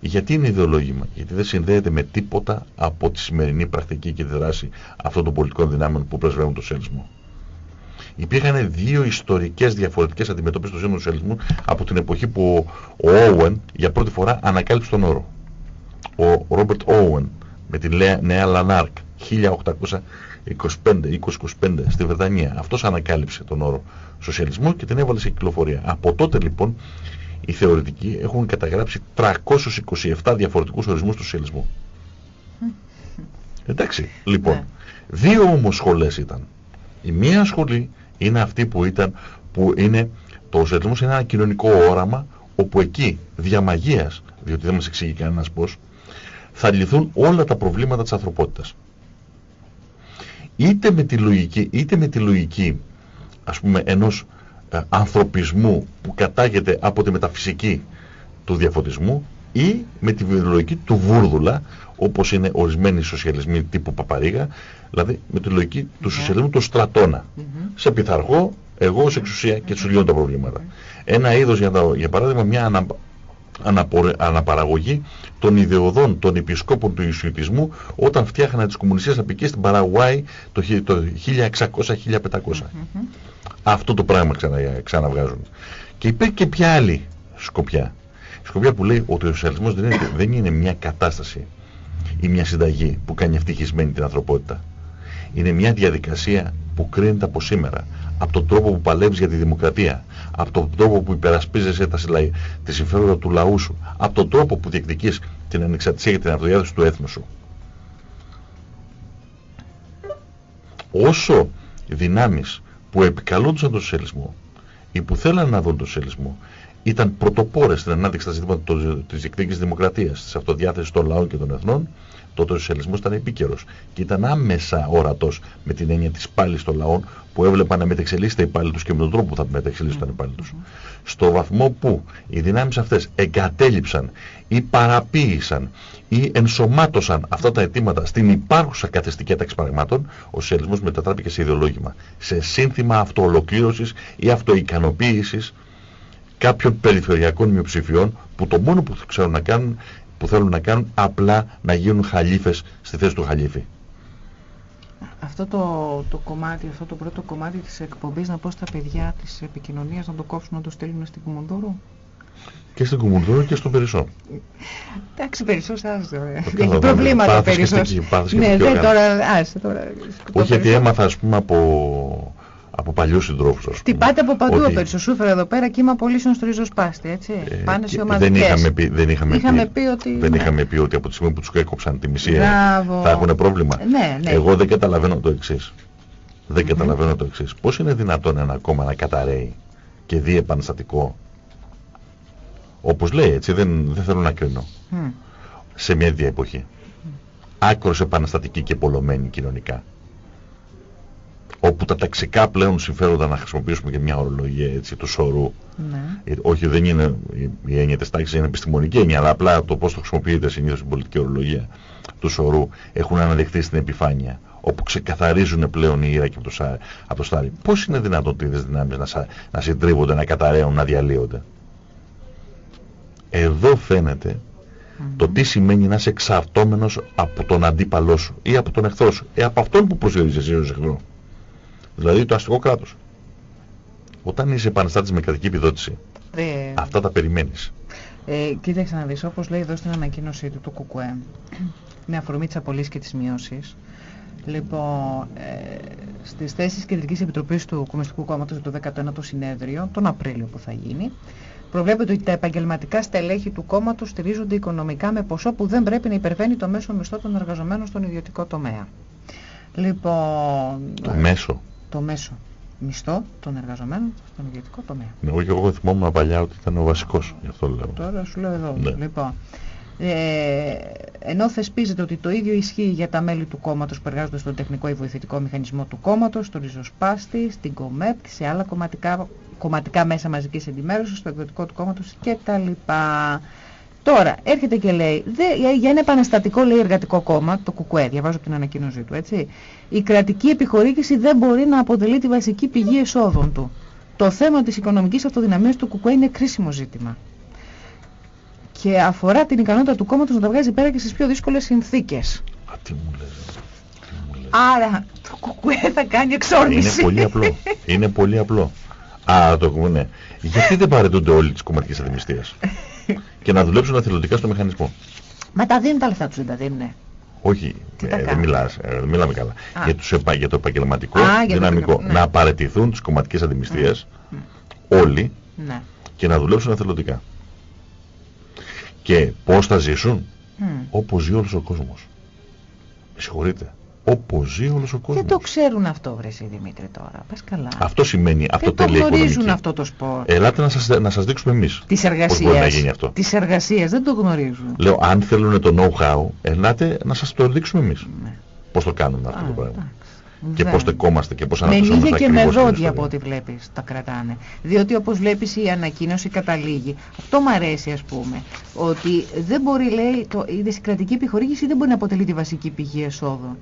Γιατί είναι ιδεολόγημα, γιατί δεν συνδέεται με τίποτα από τη σημερινή πρακτική και τη δράση αυτών των πολιτικών δυνάμεων που πρεσβεύουν το σοσιαλισμό υπήρχαν δύο ιστορικές διαφορετικές αντιμετώπισεις του σύνολου σοσιαλισμού από την εποχή που ο Όουεν για πρώτη φορά ανακάλυψε τον όρο. Ο Ρόμπερτ Όουεν με την νέα Λανάρκ 1825-2025 στη Βρετανία. Αυτός ανακάλυψε τον όρο σοσιαλισμό και την έβαλε σε κυκλοφορία. Από τότε λοιπόν οι θεωρητικοί έχουν καταγράψει 327 διαφορετικούς ορισμούς του σοσιαλισμού. Εντάξει, λοιπόν, ναι. δύο όμως σχολές ήταν. Η μία σχολή είναι αυτή που ήταν, που είναι, το σοσιαλισμός είναι ένα κοινωνικό όραμα όπου εκεί διαμαγείας, διότι δεν μας εξηγεί κανένας πώς, θα λυθούν όλα τα προβλήματα της ανθρωπότητας. Είτε με τη λογική, είτε με τη λογική ας πούμε ενός ε, ανθρωπισμού που κατάγεται από τη μεταφυσική του διαφωτισμού ή με τη λογική του βούρδουλα όπως είναι ορισμένοι σοσιαλισμοί τύπου Παπαρίγα δηλαδή με τη λογική του ναι. σοσιαλισμού του στρατόνα σε πειθαρχώ εγώ ως εξουσία και του λύνω τα προβλήματα. Ένα είδος για, για παράδειγμα μια ανα, αναπαραγωγή των ιδεωδών των επισκόπων του Ιησουητισμού όταν φτιάχναν τις κομμουνιστικές απικίες στην Παραγουάη το, το 1600-1500 αυτό το πράγμα ξανα, ξαναβγάζουν. Και υπήρχε και ποια άλλη σκοπιά. Σκοπιά που λέει ότι ο σοσιαλισμός δεν είναι, δεν είναι μια κατάσταση ή μια συνταγή που κάνει ευτυχισμένη την ανθρωπότητα. Είναι μια διαδικασία που κρίνεται από σήμερα. Από τον τρόπο που παλεύεις για τη δημοκρατία. Από τον τρόπο που υπερασπίζεσαι τα τη συμφέροντα του λαού σου. Από τον τρόπο που διεκδικείς την ανεξαρτησία και την αυτοδιάθεση του έθνους σου. Όσο δυνάμεις που επικαλούνται τον σοσιαλισμό ή που θέλαν να δουν τον σοσιαλισμό ήταν πρωτοπόρες στην ανάδειξη στα ζητήματα της διεκδίκησης δημοκρατίας, της αυτοδιάθεσης των λαών και των εθνών, τότε ο σοσιαλισμός ήταν επίκαιρος και ήταν άμεσα ορατός με την έννοια της πάλης των λαών που έβλεπαν να μετεξελίσσεται οι πάλι τους και με τον τρόπο που θα μετεξελίσσονταν οι πάλι τους. Στο βαθμό που οι δυνάμεις αυτές εγκατέλειψαν ή παραποίησαν ή ενσωμάτωσαν αυτά τα αιτήματα στην υπάρχουσα καθεστική τάξη πραγμάτων, ο σοσιαλισμός μετατράπηκε σε ιδεολόγημα, σε σύνθημα αυτοολοκλήρωσης ή αυτοικανοποίησης κάποιων περιφερειακών μειοψηφιών που το μόνο που ξέρουν να κάνουν που θέλουν να κάνουν απλά να γίνουν χαλίφες στη θέση του χαλίφη. Αυτό το, το κομμάτι, αυτό το πρώτο κομμάτι της εκπομπής να πω στα παιδιά της επικοινωνίας να το κόψουν να το στείλουν στην Κουμουνδούρου; Και στην Κουμουνδούρου και στο Περισσό. Εντάξει, Περισσός, άσε Έχει προβλήματα ο Περισσός. Ναι, δεν τώρα, άσε τώρα. Όχι, γιατί έμαθα, ας πούμε, από από παλιούς συντρόφους. Χτυπάτε από παντού ότι... ο Περισσοσούφερ εδώ πέρα κύμα πωλήσεων στο ριζοσπάστη, έτσι. Ε, Πάνε σε ομαδικές. Δεν είχαμε πει, δεν είχαμε είχαμε πει, ότι... δεν είχαμε πει ότι από τη στιγμή που τους έκοψαν τη μισή θα έχουν πρόβλημα. Ναι, ναι. Εγώ δεν καταλαβαίνω το εξής. Δεν mm -hmm. καταλαβαίνω το εξής. Πώς είναι δυνατόν ένα κόμμα να καταραίει και δει επαναστατικό. Όπως λέει, έτσι, δεν, δεν θέλω να κρίνω. Mm. Σε μια ίδια εποχή. Mm. Άκρος επαναστατική και πολλωμένη κοινωνικά όπου τα ταξικά πλέον συμφέροντα να χρησιμοποιήσουμε και μια ορολογία έτσι, του σωρού. Ναι. Ε, όχι, δεν είναι η έννοια της τάξης, είναι επιστημονική έννοια, αλλά απλά το πώς το χρησιμοποιείται συνήθως στην πολιτική ορολογία του σωρού έχουν αναδειχθεί στην επιφάνεια, όπου ξεκαθαρίζουν πλέον οι Ήρακοι από το, από το Στάρι. Πώς είναι δυνατόν τις δυνάμεις να, να συντρίβονται, να καταραίουν, να διαλύονται; Εδώ φαίνεται το τι σημαίνει να είσαι εξαρτώμενος από τον αντίπαλό σου ή από τον εχθρό σου ή από αυτόν που προσδιορίζεις εσύ ως εχθρό δηλαδή το αστικό κράτος. Όταν είσαι επαναστάτης με κρατική επιδότηση, ε, αυτά τα περιμένεις. Ε, κοίταξε να δεις, όπως λέει εδώ στην ανακοίνωσή του το ΚΚΕ, με αφορμή της απολύσης και της μειώσης, Λοιπόν, ε, στις θέσεις Κεντρικής Επιτροπής του Κομμουνιστικού Κόμματος για το 19ο Συνέδριο, τον Απρίλιο που θα γίνει, προβλέπεται ότι τα επαγγελματικά στελέχη του κόμματος στηρίζονται οικονομικά με ποσό που δεν πρέπει να υπερβαίνει το μέσο μισθό των εργαζομένων στον ιδιωτικό τομέα. Λοιπόν... Το μέσο το μέσο μισθό των εργαζομένων στον ιδιωτικό τομέα. Ναι, εγώ και εγώ θυμόμουν παλιά ότι ήταν ο βασικός, γι' αυτό λέω. Τώρα σου λέω εδώ. Ναι. Λοιπόν, ε, ενώ θεσπίζεται ότι το ίδιο ισχύει για τα μέλη του κόμματος που εργάζονται στον τεχνικό ή βοηθητικό μηχανισμό του κόμματος, στο ριζοσπάστη, στην ΚΟΜΕΠ και σε άλλα κομματικά, κομματικά μέσα μαζικής ενημέρωσης, στο εκδοτικό του κόμματος κτλ. Τώρα, έρχεται και λέει, δε, για ένα επαναστατικό λέει εργατικό κόμμα, το ΚΚΕ, διαβάζω την ανακοίνωσή του, έτσι, η κρατική επιχορήγηση δεν μπορεί να αποτελεί τη βασική πηγή εσόδων του. Το θέμα της οικονομικής αυτοδυναμίας του ΚΚΕ είναι κρίσιμο ζήτημα. Και αφορά την ικανότητα του κόμματος να τα βγάζει πέρα και στις πιο δύσκολες συνθήκες. Α, τι μου λες. Άρα το ΚΚΕ θα κάνει εξόρμηση. Είναι πολύ απλό. Είναι πολύ απλό. Α, το ναι. Γιατί δεν παρετούνται όλοι τις κομματικές αδημιστίες; Και να δουλέψουν εθελοντικά στο μηχανισμό. Μα τα δίνουν τα λεφτά τους, δεν τα δίνουνε. Όχι, ε, δεν, μιλάς, ε, δεν μιλάμε καλά. Για, τους, για το επαγγελματικό Α, δυναμικό. ναι. Να απαρατηθούν τις κομματικές αδημιστίες ναι. όλοι ναι. και να δουλέψουν εθελοντικά. Και πώς θα ζήσουν, mm. όπως ζει όλος ο κόσμος. Με συγχωρείτε. Όπω ζει όλος ο κόσμο. Δεν το ξέρουν αυτό, βρε Δημήτρη τώρα. Πες καλά. Αυτό σημαίνει αυτό Δεν το γνωρίζουν αυτό το σπορ. Ελάτε να σας να σας δείξουμε εμείς. Τις εργασίες. Τις εργασίες δεν το γνωρίζουν. Λέω, αν θέλουν το know-how, ελάτε να σας το δείξουμε εμείς. Ναι. Πώς το κάνουμε αυτό Α, το πράγμα. Και πώς στεκόμαστε και πώς αναπτύσσουμε. Με και με δόντια από ό,τι βλέπεις τα κρατάνε. Διότι όπως βλέπεις η ανακοίνωση καταλήγει. Αυτό μου αρέσει ας πούμε. Ότι δεν μπορεί, λέει, το, η κρατική επιχορήγηση δεν μπορεί να αποτελεί τη βασική πηγή εσόδων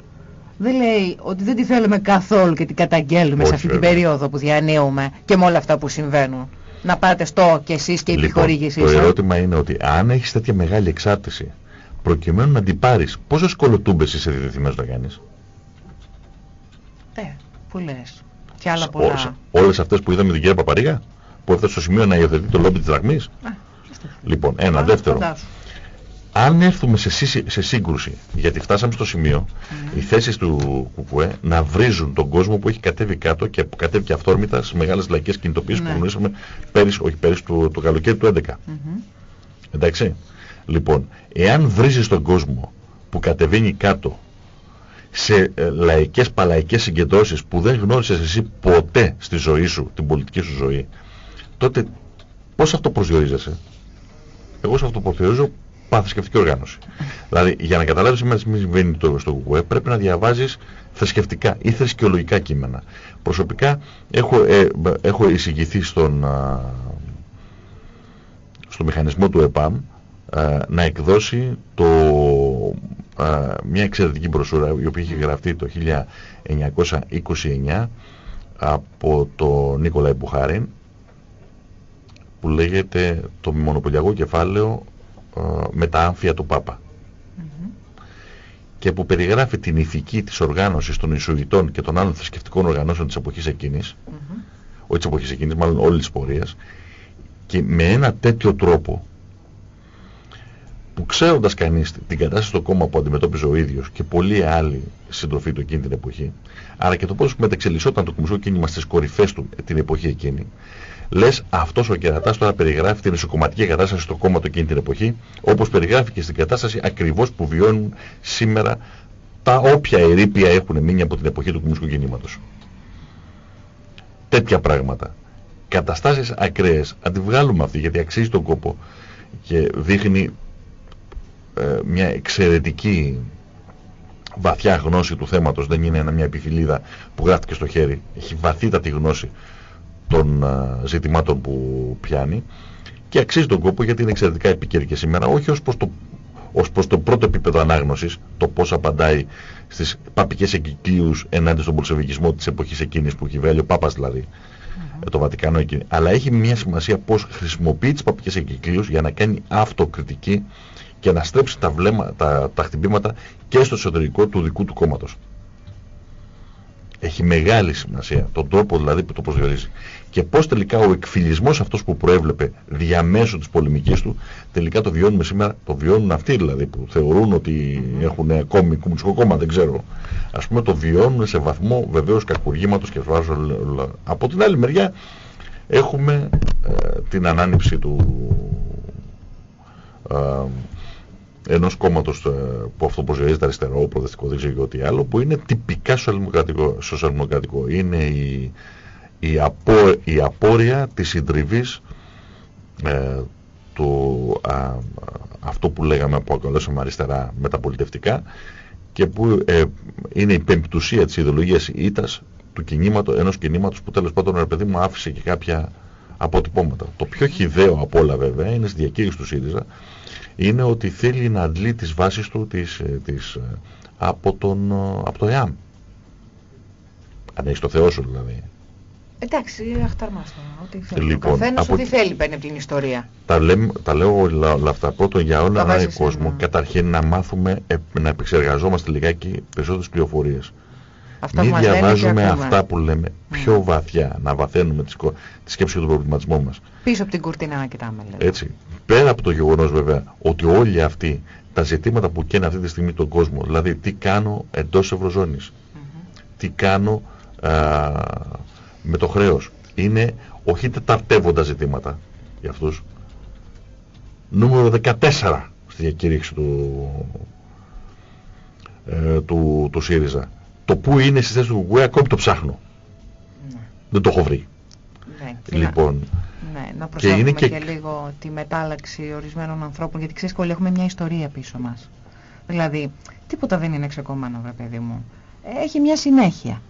δεν λέει ότι δεν τη θέλουμε καθόλου και την καταγγέλνουμε σε αυτή την περίοδο που διανύουμε και με όλα αυτά που συμβαίνουν. Να πάτε στο και εσείς και η λοιπόν, επιχορήγησή Το ερώτημα είναι ότι αν έχεις τέτοια μεγάλη εξάρτηση προκειμένου να την πάρεις, πόσες κολοτούμπες είσαι διδεθειμένος να κάνεις; Ε, που λες. Και άλλα πολλά. όλες αυτές που είδαμε την κυρία Παπαρίγα, που έφτασε στο σημείο να υιοθετεί το λόμπι της δραχμής; λοιπόν, ένα, δεύτερο αν έρθουμε σε, σε σύγκρουση, γιατί φτάσαμε στο σημείο mm. οι θέσεις του ΚΚΕ να βρίζουν τον κόσμο που έχει κατέβει κάτω και που κατέβηκε αυθόρμητα στις μεγάλες λαϊκές κινητοποιήσεις mm. που γνωρίσαμε πέρυσι, όχι πέρυσι, το, το καλοκαίρι του 2011. Mm -hmm. Εντάξει. Λοιπόν, εάν βρίζεις τον κόσμο που κατεβαίνει κάτω σε ε, λαϊκές παλαϊκές συγκεντρώσεις που δεν γνώρισες εσύ ποτέ στη ζωή σου, την πολιτική σου ζωή, τότε πώς αυτοπροσδιορίζεσαι. Εγώ σε αυτοπροσδιορίζω πανθρησκευτική οργάνωση. δηλαδή, για να καταλάβεις σήμερα τι συμβαίνει το, στο web, πρέπει να διαβάζεις θρησκευτικά ή θρησκεολογικά κείμενα. Προσωπικά έχω, ε, έχω εισηγηθεί στον, στο μηχανισμό του ΕΠΑΜ να εκδώσει το, μια εξαιρετική μπροσούρα η οποία είχε γραφτεί το 1929 από τον Νίκολα Μπουχάριν που λέγεται το μονοπωλιακό κεφάλαιο με τα άμφια του Πάπα και που περιγράφει την ηθική της οργάνωσης των Ισουητών και των άλλων θρησκευτικών οργανώσεων της εποχής εκείνης mm -hmm. όχι της εποχής εκείνης, μάλλον όλης της πορείας και με ένα τέτοιο τρόπο που ξέροντας κανείς την κατάσταση στο κόμμα που αντιμετώπιζε ο ίδιος και πολλοί άλλοι συντροφοί του εκείνη την εποχή, αλλά και το πώς μεταξελισσόταν το κομμουνιστικό κίνημα στις κορυφές του την εποχή εκείνη, λες αυτός ο κερατάς τώρα περιγράφει την ισοκομματική κατάσταση στο κόμμα του εκείνη την εποχή, όπως περιγράφει και στην κατάσταση ακριβώς που βιώνουν σήμερα τα όποια ερήπια έχουν μείνει από την εποχή του κομμουνιστικού κινήματος. Τέτοια πράγματα. Καταστάσεις ακραίες, αντιβγάλουμε αυτή γιατί αξίζει τον κόπο και δείχνει ε, μια εξαιρετική βαθιά γνώση του θέματος, δεν είναι μια επιφυλίδα που γράφτηκε στο χέρι, έχει βαθύτατη γνώση των ε, ζητημάτων που πιάνει και αξίζει τον κόπο γιατί είναι εξαιρετικά επικαιρική σήμερα, όχι ως προς το ως προς το πρώτο επίπεδο ανάγνωσης, το πώς απαντάει στις παπικές εγκυκλίους ενάντια στον πολσεβικισμό της εποχής εκείνης που κυβέρνει ο Πάπας δηλαδή, mm το Βατικάνο εκείνη. Αλλά έχει μια σημασία πώς χρησιμοποιεί τις παπικές εγκυκλίους για να κάνει αυτοκριτική και να στρέψει τα, βλέμμα, τα, τα χτυπήματα και στο εσωτερικό του δικού του κόμματος. Έχει μεγάλη σημασία τον τρόπο δηλαδή που το προσδιορίζει. Και πώς τελικά ο εκφυλισμός αυτός που προέβλεπε διαμέσου της πολεμικής του, τελικά το βιώνουμε σήμερα, το βιώνουν αυτοί δηλαδή που θεωρούν ότι έχουν ακόμη κομμουνιστικό κόμμα, δεν ξέρω. Ας πούμε το βιώνουν σε βαθμό βεβαίως κακουργήματος και βάζω, από την άλλη μεριά έχουμε ε, την ανάνυψη του ε, ενός κόμματος ε, που αυτό προσδιορίζεται αριστερό, προοδευτικό, δεν ξέρω τι άλλο, που είναι τυπικά σοσιαλδημοκρατικό. Είναι η, η, απο, η απόρρια της συντριβής ε, του α, αυτό που λέγαμε που ακολουθήσαμε αριστερά μεταπολιτευτικά και που ε, είναι η πεμπτουσία της ιδεολογίας ήτας του κινήματος, ενός κινήματος που τέλος πάντων ρε παιδί μου άφησε και κάποια αποτυπώματα. Το πιο χιδαίο από όλα βέβαια είναι στη διακήρυξη του ΣΥΡΙΖΑ είναι ότι θέλει να αντλεί τις βάσεις του τις, ε, τις, ε, από, τον, ε, από το ΕΑΜ. Αν έχεις το Θεό σου δηλαδή. Εντάξει, αχταρμάστο. Ό,τι θέλει. Λοιπόν, ο καθένας από... ό,τι θέλει παίρνει από την ιστορία. Τα, λέμε, τα λέω όλα αυτά πρώτον για όλο τον κόσμο. Καταρχήν να μάθουμε, να επεξεργαζόμαστε λιγάκι περισσότερες πληροφορίες. Αυτά Μην διαβάζουμε αυτά που λέμε πιο βαθιά, να βαθαίνουμε τη, τη σκέψη και τον προβληματισμό μας. Πίσω από την κουρτίνα να κοιτάμε. Λέμε. Έτσι. Πέρα από το γεγονός βέβαια ότι όλοι αυτοί τα ζητήματα που καίνε αυτή τη στιγμή τον κόσμο, δηλαδή τι κάνω εντός Ευρωζώνης, τι κάνω α, με το χρέος, είναι όχι τεταρτεύοντα ζητήματα για αυτούς. Νούμερο 14 στη διακήρυξη του, ε, του, του ΣΥΡΙΖΑ το που είναι στη θέση του Κουκουέ ακόμη το ψάχνω. Ναι. Δεν το έχω βρει. Ναι, λοιπόν, ναι, να προσέχουμε και, και... λίγο τη μετάλλαξη ορισμένων ανθρώπων, γιατί ξέρεις όλοι έχουμε μια ιστορία πίσω μας. Δηλαδή, τίποτα δεν είναι ξεκομμένο, βρε παιδί μου. Έχει μια συνέχεια.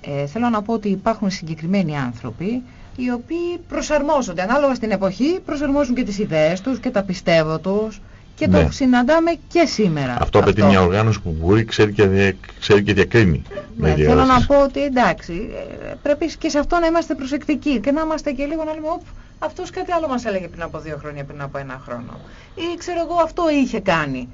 Ε, θέλω να πω ότι υπάρχουν συγκεκριμένοι άνθρωποι οι οποίοι προσαρμόζονται ανάλογα στην εποχή, προσαρμόζουν και τις ιδέες τους και τα πιστεύω τους και ναι. το συναντάμε και σήμερα. Αυτό απαιτεί μια οργάνωση που μπορεί ξέρει και, δια, ξέρει και διακρίνει. Ναι, θέλω να πω ότι εντάξει, ε, πρέπει και σε αυτό να είμαστε προσεκτικοί και να είμαστε και λίγο να λέμε όπ, αυτός κάτι άλλο μας έλεγε πριν από δύο χρόνια, πριν από ένα χρόνο. Ή ξέρω εγώ αυτό είχε κάνει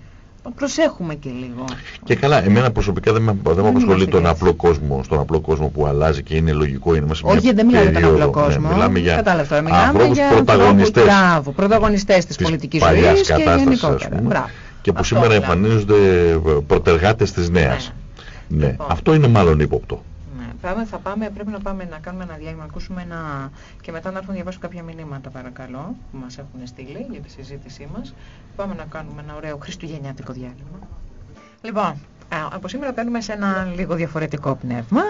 προσέχουμε και λίγο. Και καλά, εμένα προσωπικά δεν με, δεν απασχολεί τον απλό κόσμο, στον απλό κόσμο που αλλάζει και είναι λογικό. Είναι μέσα Όχι, δεν μιλάμε για τον απλό κόσμο. Ναι, μιλάμε για Κατάλαβα, μιλάμε για πρωταγωνιστές, μπράβο, πρωταγωνιστές της, της πολιτικής ζωής και γενικότερα. Και που σήμερα εμφανίζονται προτεργάτες της νέας. Ναι. ναι. Λοιπόν. Αυτό είναι μάλλον ύποπτο. Πάμε, θα πάμε, πρέπει να πάμε να κάνουμε ένα διάλειμμα, να ακούσουμε ένα και μετά να έρθουν να διαβάσω κάποια μηνύματα παρακαλώ που μας έχουν στείλει για τη συζήτησή μας. Πάμε να κάνουμε ένα ωραίο χριστουγεννιάτικο διάλειμμα. Λοιπόν, από σήμερα παίρνουμε σε ένα λίγο διαφορετικό πνεύμα,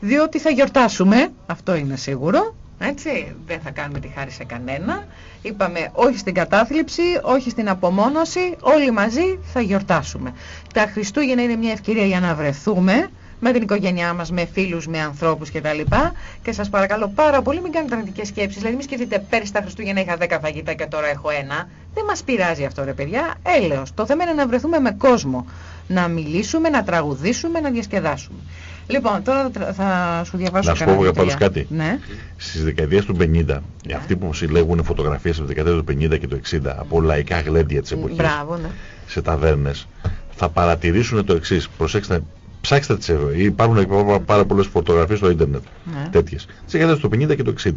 διότι θα γιορτάσουμε, αυτό είναι σίγουρο, Έτσι, δεν θα κάνουμε τη χάρη σε κανένα. Είπαμε όχι στην κατάθλιψη, όχι στην απομόνωση, όλοι μαζί θα γιορτάσουμε. Τα Χριστούγεννα είναι μια ευκαιρία για να βρεθούμε με την οικογένειά μας, με φίλους, με ανθρώπους κτλ. Και σας παρακαλώ πάρα πολύ μην κάνετε αρνητικές σκέψεις. Δηλαδή μην σκεφτείτε πέρυσι τα Χριστούγεννα είχα 10 φαγητά και τώρα έχω ένα. Δεν μας πειράζει αυτό ρε παιδιά. Έλεος. Το θέμα είναι να βρεθούμε με κόσμο. Να μιλήσουμε, να τραγουδήσουμε, να διασκεδάσουμε. Λοιπόν, τώρα θα σου διαβάσω Να σου πω για κάτι. Ναι. Στις δεκαετίες του 50, ναι. αυτοί που συλλέγουν φωτογραφίες από τη δεκαετία του 50 και του 60 από λαϊκά γλέντια της εποχής Μπράβο, ναι. σε ταβέρνες, θα παρατηρήσουν το εξής. Προσέξτε, ψάξτε τις εδώ. Υπάρχουν πάρα πολλές φωτογραφίες στο ίντερνετ. Ναι. Τέτοιες. Στις δεκαετίες του 50 και του 60. Mm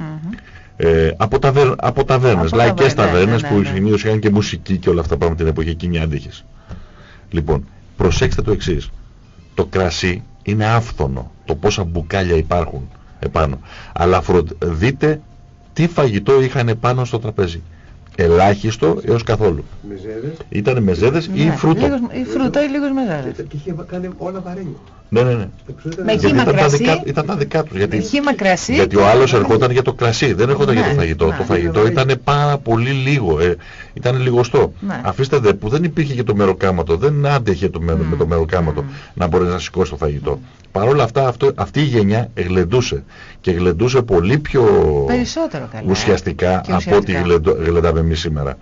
-hmm. Ε, από, ταβέρ, από ταβέρνες, λαϊκές ταβέρνες ναι, ναι, που συνήθως είχαν και μουσική και όλα αυτά πράγματα την εποχή εκείνη άντυχες. Λοιπόν, προσέξτε το εξής. Το κρασί είναι άφθονο το πόσα μπουκάλια υπάρχουν επάνω. Αλλά δείτε τι φαγητό είχαν επάνω στο τραπέζι. Ελάχιστο έως καθόλου. Μεζέδες. Ήταν μεζέδες ή ναι, φρούτο. ή φρούτο ή λίγος μεζέδες. Και είχε κάνει όλα βαρένιο. Ναι, ναι, ναι. Με χύμα κρασί. Ήταν, ήταν τα δικά τους. Γιατί, χύμα κρασί. Γιατί ο άλλος ερχόταν για το κρασί, δεν ερχόταν για το ναι, φαγητό. Ναι, το φαγητό ήταν πάρα πολύ λίγο. Ε, ήταν λιγοστό. Αφήστε δε που δεν υπήρχε και το μεροκάματο, δεν άντεχε το, με, με το μεροκάματο να μπορείς να σηκώσεις το φαγητό. Παρ' όλα αυτά αυτό, αυτή η γενιά γλεντούσε και γλεντούσε πολύ πιο Περισσότερο καλά, ουσιαστικά, από ό,τι γλεντάμε εμείς σήμερα.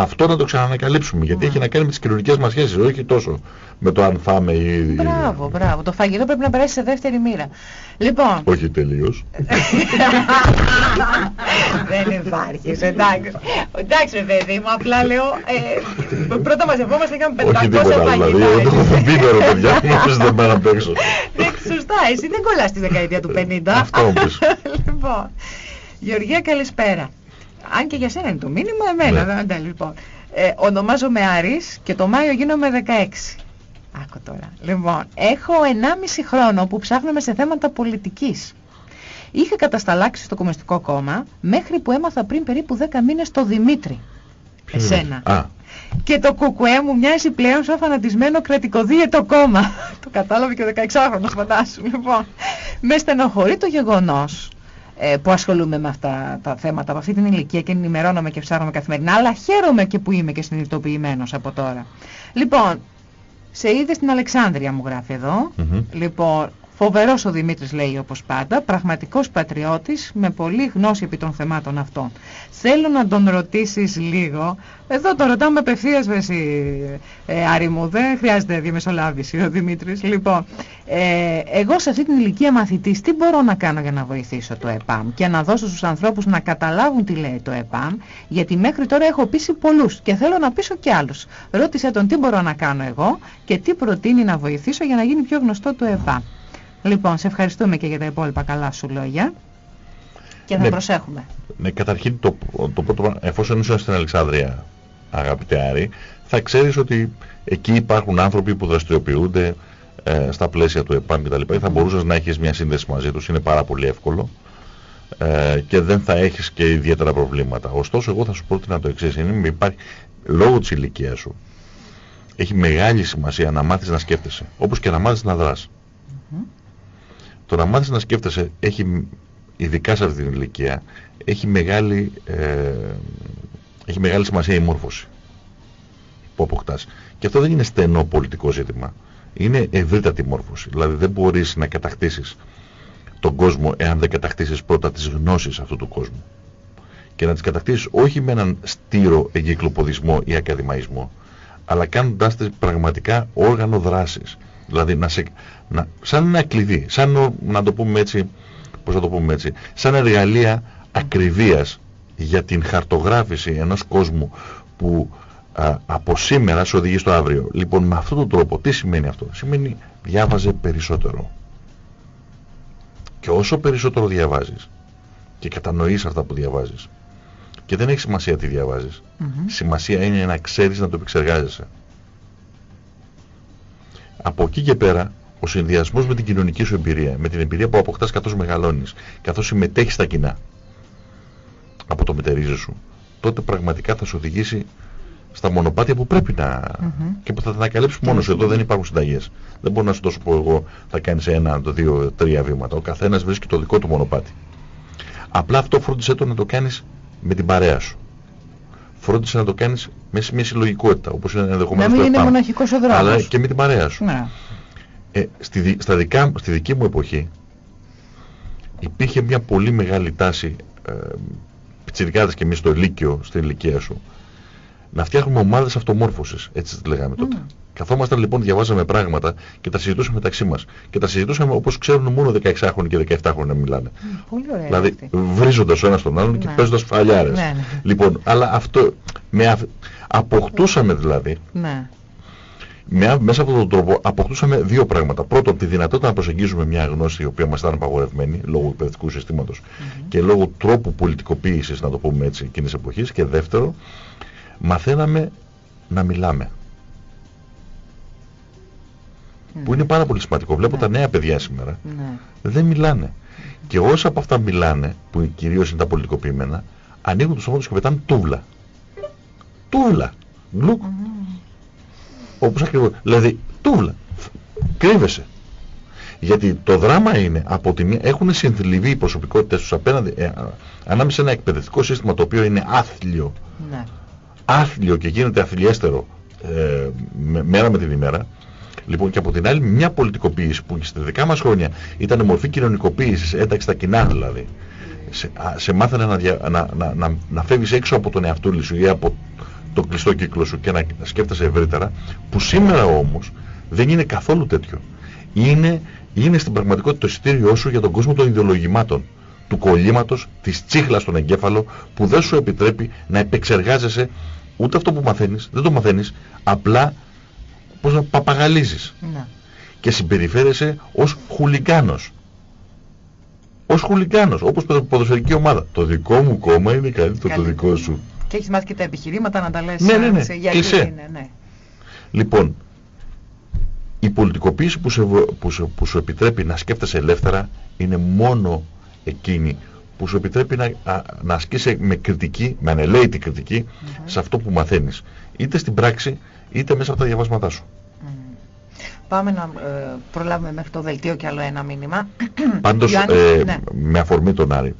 Αυτό να το ξανανακαλύψουμε γιατί ναι. έχει να κάνει με τις κοινωνικές μας σχέσεις, όχι τόσο με το αν φάμε ή... Μπράβο, μπράβο. Το φαγητό πρέπει να περάσει σε δεύτερη μοίρα. Λοιπόν... Όχι τελείως. Δεν υπάρχεις, εντάξει. Εντάξει παιδί μου, απλά λέω, ε, πρώτα μαζευόμαστε είχαμε 500 Όχι τίποτα, δηλαδή, εγώ το έχω πει τώρα παιδιά, νομίζω δεν πάνε απ' έξω. Σωστά, εσύ δεν κολλάς στη δεκαετία του 50. Αυτό όμως. Λοιπόν, Γεωργία καλησπέρα. Αν και για σένα είναι το μήνυμα, εμένα. Ναι. λοιπόν. Ε, ονομάζομαι Άρης και το Μάιο γίνομαι 16. Άκου τώρα. Λοιπόν, έχω 1,5 χρόνο που ψάχνουμε σε θέματα πολιτικής. Είχα κατασταλάξει στο Κομμουνιστικό Κόμμα μέχρι που έμαθα πριν περίπου 10 μήνες το Δημήτρη. Εσένα. Α. Και το κουκουέ μου μοιάζει πλέον σαν φανατισμένο κρατικοδίαιτο κόμμα. το κατάλαβε και ο 16χρονος φαντάσου. Λοιπόν, με στενοχωρεί το γεγονός ε, που ασχολούμαι με αυτά τα θέματα από αυτή την ηλικία και ενημερώνομαι και ψάχνομαι καθημερινά, αλλά χαίρομαι και που είμαι και συνειδητοποιημένος από τώρα. Λοιπόν, σε είδες στην Αλεξάνδρεια μου γράφει εδώ. Λοιπόν, Φοβερός ο Δημήτρης λέει όπως πάντα, πραγματικός πατριώτης με πολλή γνώση επί των θεμάτων αυτών. Θέλω να τον ρωτήσεις λίγο, εδώ το ρωτάμε απευθείας εσύ ε, Άρη μου, δεν χρειάζεται διαμεσολάβηση ο Δημήτρης. Λοιπόν, ε, εγώ σε αυτή την ηλικία μαθητής τι μπορώ να κάνω για να βοηθήσω το ΕΠΑΜ και να δώσω στους ανθρώπους να καταλάβουν τι λέει το ΕΠΑΜ, γιατί μέχρι τώρα έχω πείσει πολλούς και θέλω να πείσω και άλλους. Ρώτησε τον τι μπορώ να κάνω εγώ και τι προτείνει να βοηθήσω για να γίνει πιο γνωστό το ΕΠΑΜ. Λοιπόν, σε ευχαριστούμε και για τα υπόλοιπα καλά σου λόγια και θα ναι, προσέχουμε. Ναι, καταρχήν το, το πρώτο, εφόσον είσαι στην Αλεξάνδρεια, αγαπητέ Άρη, θα ξέρεις ότι εκεί υπάρχουν άνθρωποι που δραστηριοποιούνται ε, στα πλαίσια του ΕΠΑΜ και τα λοιπά. Θα μπορούσες να έχεις μια σύνδεση μαζί τους, είναι πάρα πολύ εύκολο ε, και δεν θα έχεις και ιδιαίτερα προβλήματα. Ωστόσο, εγώ θα σου πρότεινα το εξής, είναι, υπάρχει, λόγω της ηλικίας σου, έχει μεγάλη σημασία να μάθεις να σκέφτεσαι, όπως και να μάθεις να δράσεις. Το να μάθεις να σκέφτεσαι, έχει, ειδικά σε αυτή την ηλικία, έχει μεγάλη, ε, έχει μεγάλη σημασία η μόρφωση που αποκτάς. Και αυτό δεν είναι στενό πολιτικό ζήτημα. Είναι ευρύτατη μόρφωση. Δηλαδή δεν μπορείς να κατακτήσεις τον κόσμο εάν δεν κατακτήσεις πρώτα τις γνώσεις αυτού του κόσμου. Και να τις κατακτήσεις όχι με έναν στήρο εγκυκλοποδισμό ή ακαδημαϊσμό, αλλά κάνοντάς τις πραγματικά όργανο δράσης. Δηλαδή να σε, να, σαν ένα κλειδί, σαν να το πούμε έτσι, πώς θα το πούμε έτσι, σαν εργαλεία ακριβίας για την χαρτογράφηση ενός κόσμου που α, από σήμερα σε οδηγεί στο αύριο. Λοιπόν, με αυτόν τον τρόπο, τι σημαίνει αυτό; Σημαίνει διάβαζε περισσότερο. Και όσο περισσότερο διαβάζεις και κατανοείς αυτά που διαβάζεις και δεν έχει σημασία τι διαβάζεις. Σημασία είναι να ξέρεις να το επεξεργάζεσαι. Από εκεί και πέρα ο συνδυασμός με την κοινωνική σου εμπειρία, με την εμπειρία που αποκτάς καθώς μεγαλώνεις, καθώς συμμετέχεις στα κοινά από το μετερίζει σου, τότε πραγματικά θα σου οδηγήσει στα μονοπάτια που πρέπει να. και που θα τα ανακαλύψεις μόνος σου. Εδώ δεν υπάρχουν συνταγές. Δεν μπορώ να σου δώσω πω εγώ θα κάνεις ένα, το δύο, τρία βήματα. Ο καθένας βρίσκει το δικό του μονοπάτι. Απλά αυτό φρόντισε το να το κάνεις με την παρέα σου. Φρόντισε να το κάνεις με μια συλλογικότητα, όπως είναι ενδεχομένως Να το μην είναι ΕΠΑΜ. μοναχικός ο δρόμος. Αλλά και με την παρέα σου. Ναι. Ε, στη, δι- στα δικά, στη δική μου εποχή υπήρχε μια πολύ μεγάλη τάση ε, πιτσιρικάδες και εμείς στο Λύκειο, στην ηλικία σου να φτιάχνουμε ομάδες αυτομόρφωσης, έτσι τις λέγαμε τότε. Mm. Καθόμασταν λοιπόν, διαβάζαμε πράγματα και τα συζητούσαμε μεταξύ μας. Και τα συζητούσαμε όπως ξέρουν μόνο 16χρονοι και 17χρονοι να μιλάνε. Πολύ ωραία δηλαδή αυτή. βρίζοντας ο ένας τον άλλον και Ναι. παίζοντας φαλιάρες. Ναι, ναι. Λοιπόν, αλλά αυτό, με, αυ- αποκτούσαμε δηλαδή Ναι. με, μέσα από τον τρόπο αποκτούσαμε δύο πράγματα. Πρώτον, τη δυνατότητα να προσεγγίζουμε μια γνώση η οποία μας ήταν απαγορευμένη λόγω εκπαιδευτικού συστήματος και λόγω τρόπου πολιτικοποίησης, να το πούμε έτσι, εκείνης εποχής. Και δεύτερο, μαθαίναμε να μιλάμε. Που είναι πάρα πολύ σημαντικό. Βλέπω Ναι. τα νέα παιδιά σήμερα Ναι. δεν μιλάνε. Και όσα από αυτά μιλάνε, που κυρίως είναι τα πολιτικοποιημένα, ανοίγουν το σώμα τους και πετάνε τούβλα. Τούβλα. Γκλουκ. Όπως ακριβώς. Δηλαδή, τούβλα. Κρύβεσαι. Γιατί το δράμα είναι, από τη μία, έχουν συνθλιβεί οι προσωπικότητες τους απέναντι, ε, α, ανάμεσα σε ένα εκπαιδευτικό σύστημα το οποίο είναι άθλιο, Ναι. Άθλιο και γίνεται αθλιέστερο ε, με- μέρα με την ημέρα. Λοιπόν, και από την άλλη, μια πολιτικοποίηση που και στη δικά μας χρόνια ήταν μορφή κοινωνικοποίησης, ένταξη στα κοινά δηλαδή. Σε, α, σε μάθανε να, δια, να, να, να, να φεύγεις έξω από τον εαυτούλη σου ή από το κλειστό κύκλο σου και να, να σκέφτεσαι ευρύτερα, που σήμερα όμως δεν είναι καθόλου τέτοιο. Είναι, είναι στην πραγματικότητα το εισιτήριό σου για τον κόσμο των ιδεολογημάτων του κολλήματος, της τσίχλας στον εγκέφαλο που δεν σου επιτρέπει να επεξεργάζεσαι ούτε αυτό που μαθαίνεις, δεν το μαθαίνεις, απλά πώς να παπαγαλίζεις Ναι. και συμπεριφέρεσαι ως χουλιγκάνος. Ως χουλιγκάνος, όπως ποδοσφαιρική ομάδα. Το δικό μου κόμμα είναι καλύτερο το Καλύτερο. δικό σου. Και έχεις μάθει και τα επιχειρήματα να τα λες Ναι, ναι, ναι. σε- γιατί Κλισέ. είναι, ναι. Λοιπόν, η πολιτικοποίηση που, σε, βο- που, σε- που σου επιτρέπει να σκέφτεσαι ελεύθερα είναι μόνο εκείνη που σου επιτρέπει να, α, να ασκήσει με κριτική, με ανελαίτη κριτική σε αυτό που μαθαίνεις. Είτε στην πράξη, είτε μέσα από τα διαβάσματά σου. Μμ. Πάμε να ε, προλάβουμε μέχρι το δελτίο και άλλο ένα μήνυμα. Πάντως, Ιωάννη, ε, ναι. με αφορμή τον Άρη,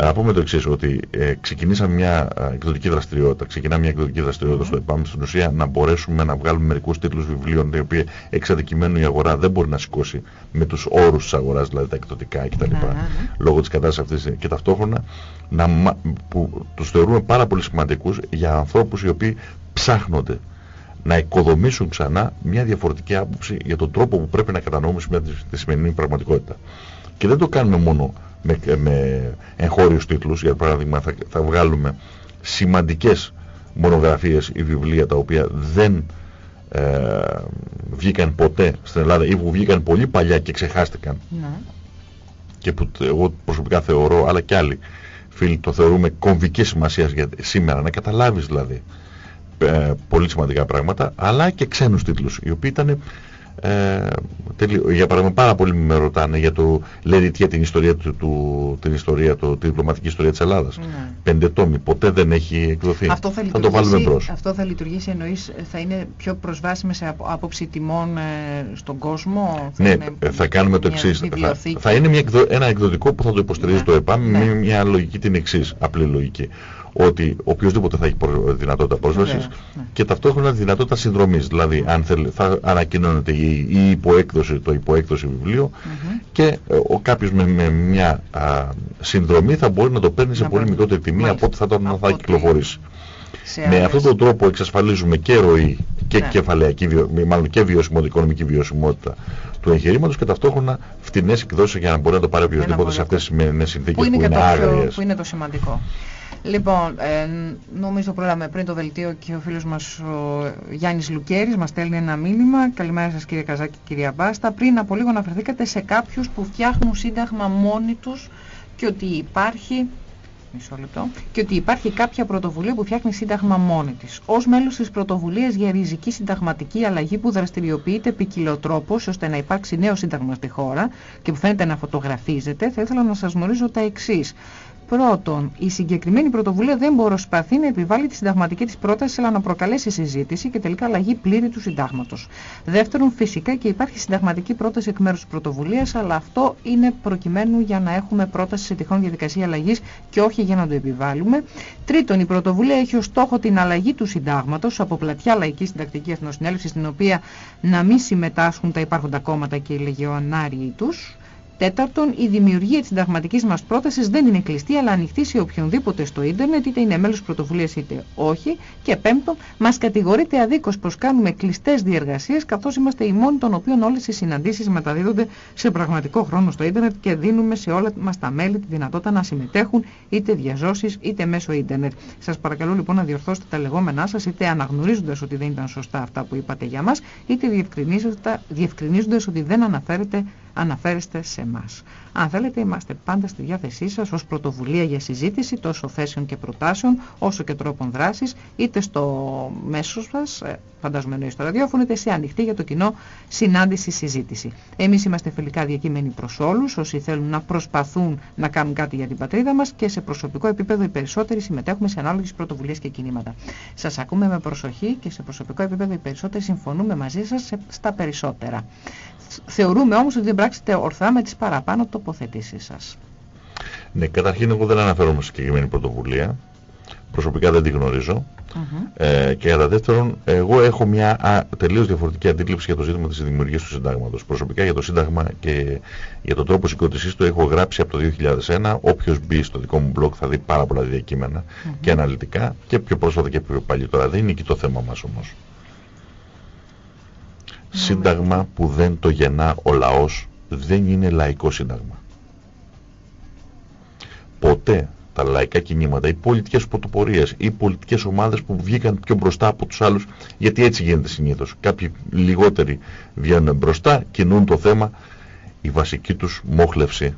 να πούμε το εξής, ότι ε, ξεκινήσαμε μια ε, εκδοτική δραστηριότητα, ξεκινάμε μια εκδοτική δραστηριότητα στο ΕΠΑΜ, στην ουσία να μπορέσουμε να βγάλουμε μερικούς τίτλους βιβλίων, τα οποία εξ αντικειμένου η αγορά δεν μπορεί να σηκώσει με τους όρους της αγοράς, δηλαδή τα εκδοτικά κτλ. Ναι, ναι, ναι. Λόγω της κατάστασης αυτής και ταυτόχρονα να, μα- που τους θεωρούμε πάρα πολύ σημαντικούς για ανθρώπους οι οποίοι ψάχνονται να οικοδομήσουν ξανά μια διαφορετική άποψη για τον τρόπο που πρέπει να κατανοούμε σήμερα τη, τη σημερινή πραγματικότητα. Και δεν το κάνουμε μόνο με, με εγχώριους τίτλους, για παράδειγμα θα, θα βγάλουμε σημαντικές μονογραφίες ή βιβλία τα οποία δεν ε, βγήκαν ποτέ στην Ελλάδα ή που βγήκαν πολύ παλιά και ξεχάστηκαν. Ναι. και που τε- εγώ προσωπικά θεωρώ, αλλά και άλλοι φίλοι το θεωρούμε κομβική σημασίας για σήμερα, να καταλάβεις δηλαδή ε, πολύ σημαντικά πράγματα, αλλά και ξένους τίτλους, οι οποίοι ήταν ε, τελει- για παράδειγμα πάρα πολλοί με ρωτάνε για το Λεριτιέ την ιστορία του, του, την ιστορία, το, τη διπλωματική ιστορία της Ελλάδας. Ναι. Πέντε τόμοι, ποτέ δεν έχει εκδοθεί. Αυτό θα, το βάλουμε λειτουργήσει- μπρος. Αυτό θα λειτουργήσει εννοείς θα είναι πιο προσβάσιμο σε απο- άποψη τιμών ε, στον κόσμο; Ναι, είναι ε, θα κάνουμε το μια εξής. Θα, βιβλιοθήκη; θα είναι μια, εκδο- ένα εκδοτικό που θα το υποστηρίζει Ναι. το ΕΠΑΜ Ναι. με μια λογική την εξής, απλή λογική. Ότι οποιοδήποτε θα έχει προ- δυνατότητα πρόσβασης Βεβαίως, ναι. και ταυτόχρονα δυνατότητα συνδρομής. Δηλαδή, αν θέλει, θα ανακοινώνεται η, η υποέκδοση, το υποέκδοση βιβλίο Μμμ. και ε, ο κάποιος με, με μια α, συνδρομή θα μπορεί να το παίρνει σε Να πολύ μπορεί. μικρότερη τιμή Μάλιστα. από ό,τι θα, ήταν, Από θα ό,τι- κυκλοφορήσει. Σε Με άλλες- αυτόν τον τρόπο εξασφαλίζουμε και ροή και Ναι. κεφαλαιακή, βιο- μάλλον και βιωσιμότητα, οικονομική βιωσιμότητα του εγχειρήματος και ταυτόχρονα φτηνές εκδόσεις για να μπορεί να το πάρει οποιοδήποτε μπορεί σε να αυτές τις σημερινέ συνθήκες που που είναι, είναι, και το πιο, άγριες. που είναι το σημαντικό. Λοιπόν, ε, νομίζω πρόλαβαμε πριν το δελτίο και ο φίλος μας ο Γιάννης Λουκέρης μας στέλνει ένα μήνυμα. Καλημέρα σας κύριε Καζάκη και κυρία Μπάστα. Πριν από λίγο αναφερθήκατε σε κάποιους που φτιάχνουν σύνταγμα μόνοι τους και ότι υπάρχει Μισό λεπτό. Και ότι υπάρχει κάποια πρωτοβουλία που φτιάχνει σύνταγμα μόνη της. Ω μέλος της πρωτοβουλίας για ριζική συνταγματική αλλαγή που δραστηριοποιείται ποικιλοτρόπως ώστε να υπάρξει νέο σύνταγμα στη χώρα και που φαίνεται να φωτογραφίζεται, θα ήθελα να σας γνωρίζω τα εξής. Πρώτον, η συγκεκριμένη πρωτοβουλία δεν προσπαθεί να επιβάλλει τη συνταγματική της πρόταση, αλλά να προκαλέσει συζήτηση και τελικά αλλαγή πλήρη του συντάγματος. Δεύτερον, φυσικά και υπάρχει συνταγματική πρόταση εκ μέρους της πρωτοβουλίας, αλλά αυτό είναι προκειμένου για να έχουμε πρόταση σε τυχόν διαδικασία αλλαγής και όχι για να το επιβάλλουμε. Τρίτον, η πρωτοβουλία έχει ως στόχο την αλλαγή του συντάγματος από πλατιά λαϊκή συντακτική εθνοσυνέλευσης, στην οποία να μην συμμετάσχουν τα υπάρχοντα κόμματα και οι λεγεωνάριοι τους. Τέταρτον, η δημιουργία της συνταγματικής μας πρότασης δεν είναι κλειστή, αλλά ανοιχτή σε οποιονδήποτε στο ίντερνετ, είτε είναι μέλος πρωτοβουλίας είτε όχι. Και πέμπτον, μας κατηγορείται αδίκως πως κάνουμε κλειστές διεργασίες, καθώς είμαστε οι μόνοι των οποίων όλες οι συναντήσεις μεταδίδονται σε πραγματικό χρόνο στο ίντερνετ και δίνουμε σε όλα μας τα μέλη τη δυνατότητα να συμμετέχουν είτε διαζώσεις είτε μέσω ίντερνετ. Σας παρακαλώ λοιπόν να διορθώσετε τα λεγόμενά σας, είτε αναγνωρίζοντας ότι δεν ήταν σωστά αυτά που είπατε για μας, είτε διευκρινίζοντα ότι δεν αναφέρεται αναφέρεστε σε εμάς. Αν θέλετε, είμαστε πάντα στη διάθεσή σας ως πρωτοβουλία για συζήτηση τόσο θέσεων και προτάσεων, όσο και τρόπων δράσης, είτε στο μέσο σας, ε, φαντάζομαι εννοείς στο ραδιόφωνο, είτε σε ανοιχτή για το κοινό συνάντηση συζήτηση. Εμείς είμαστε φιλικά διακείμενοι προς όλους, όσοι θέλουν να προσπαθούν να κάνουν κάτι για την πατρίδα μας και σε προσωπικό επίπεδο οι περισσότεροι συμμετέχουμε σε ανάλογες πρωτοβουλίες και κινήματα. Σας ακούμε με προσοχή και σε προσωπικό επίπεδο οι περισσότεροι συμφωνούμε μαζί σας στα περισσότερα. Θεωρούμε όμως ότι δεν πράξετε ορθά με τις παραπάνω τοποθετήσεις σας. Ναι, καταρχήν εγώ δεν αναφέρομαι σε συγκεκριμένη πρωτοβουλία. Προσωπικά δεν τη γνωρίζω. ε, και κατά δεύτερον, εγώ έχω μια τελείως διαφορετική αντίληψη για το ζήτημα της δημιουργίας του συντάγματος. Προσωπικά για το Σύνταγμα και για τον τρόπο συγκρότησής του έχω γράψει από το 2001. Όποιος μπει στο δικό μου blog θα δει πάρα πολλά διακείμενα και αναλυτικά και πιο πρόσφατα και πιο παλιότερα. Τώρα δεν είναι εκεί το θέμα μας όμως σύνταγμα που δεν το γεννά ο λαός δεν είναι λαϊκό σύνταγμα. Ποτέ τα λαϊκά κινήματα, οι πολιτικές πρωτοπορίες, οι πολιτικές ομάδες που βγήκαν πιο μπροστά από τους άλλους, γιατί έτσι γίνεται συνήθως. Κάποιοι λιγότεροι βγαίνουν μπροστά, κινούν το θέμα, η βασική τους μόχλευση,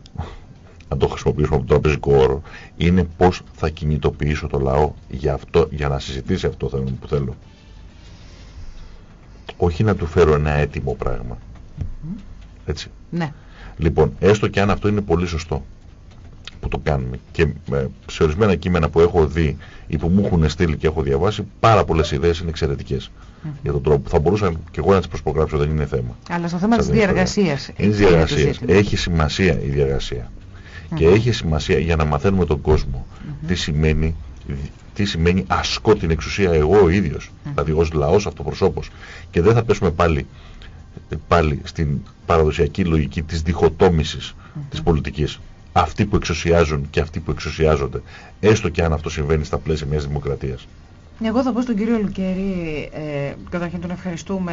αν το χρησιμοποιήσουμε από το τραπεζικό όρο, είναι πώς θα κινητοποιήσω το λαό για, αυτό, για να συζητήσει αυτό το θέμα που θέλω όχι να του φέρω ένα έτοιμο πράγμα. Έτσι. Ναι. Λοιπόν, έστω και αν αυτό είναι πολύ σωστό που το κάνουμε και ε, σε ορισμένα κείμενα που έχω δει ή που μου έχουν στείλει και έχω διαβάσει, πάρα πολλές ιδέες είναι εξαιρετικές για τον τρόπο. Θα μπορούσα και εγώ να τις προσπογράψω, δεν είναι θέμα. Αλλά στο θέμα της διαργασίας. Είναι διαργασία. Έχει σημασία η διαργασία. Και έχει σημασία για να μαθαίνουμε τον κόσμο τι σημαίνει τι σημαίνει ασκώ την εξουσία εγώ ο ίδιος, δηλαδή ως λαός αυτοπροσώπος και δεν θα πέσουμε πάλι, πάλι στην παραδοσιακή λογική της διχοτόμησης mm της πολιτικής. Αυτοί που εξουσιάζουν και αυτοί που εξουσιάζονται, έστω και αν αυτό συμβαίνει στα πλαίσια μιας δημοκρατίας. Εγώ θα πω στον κύριο Λουκέρη, ε, καταρχήν τον ευχαριστούμε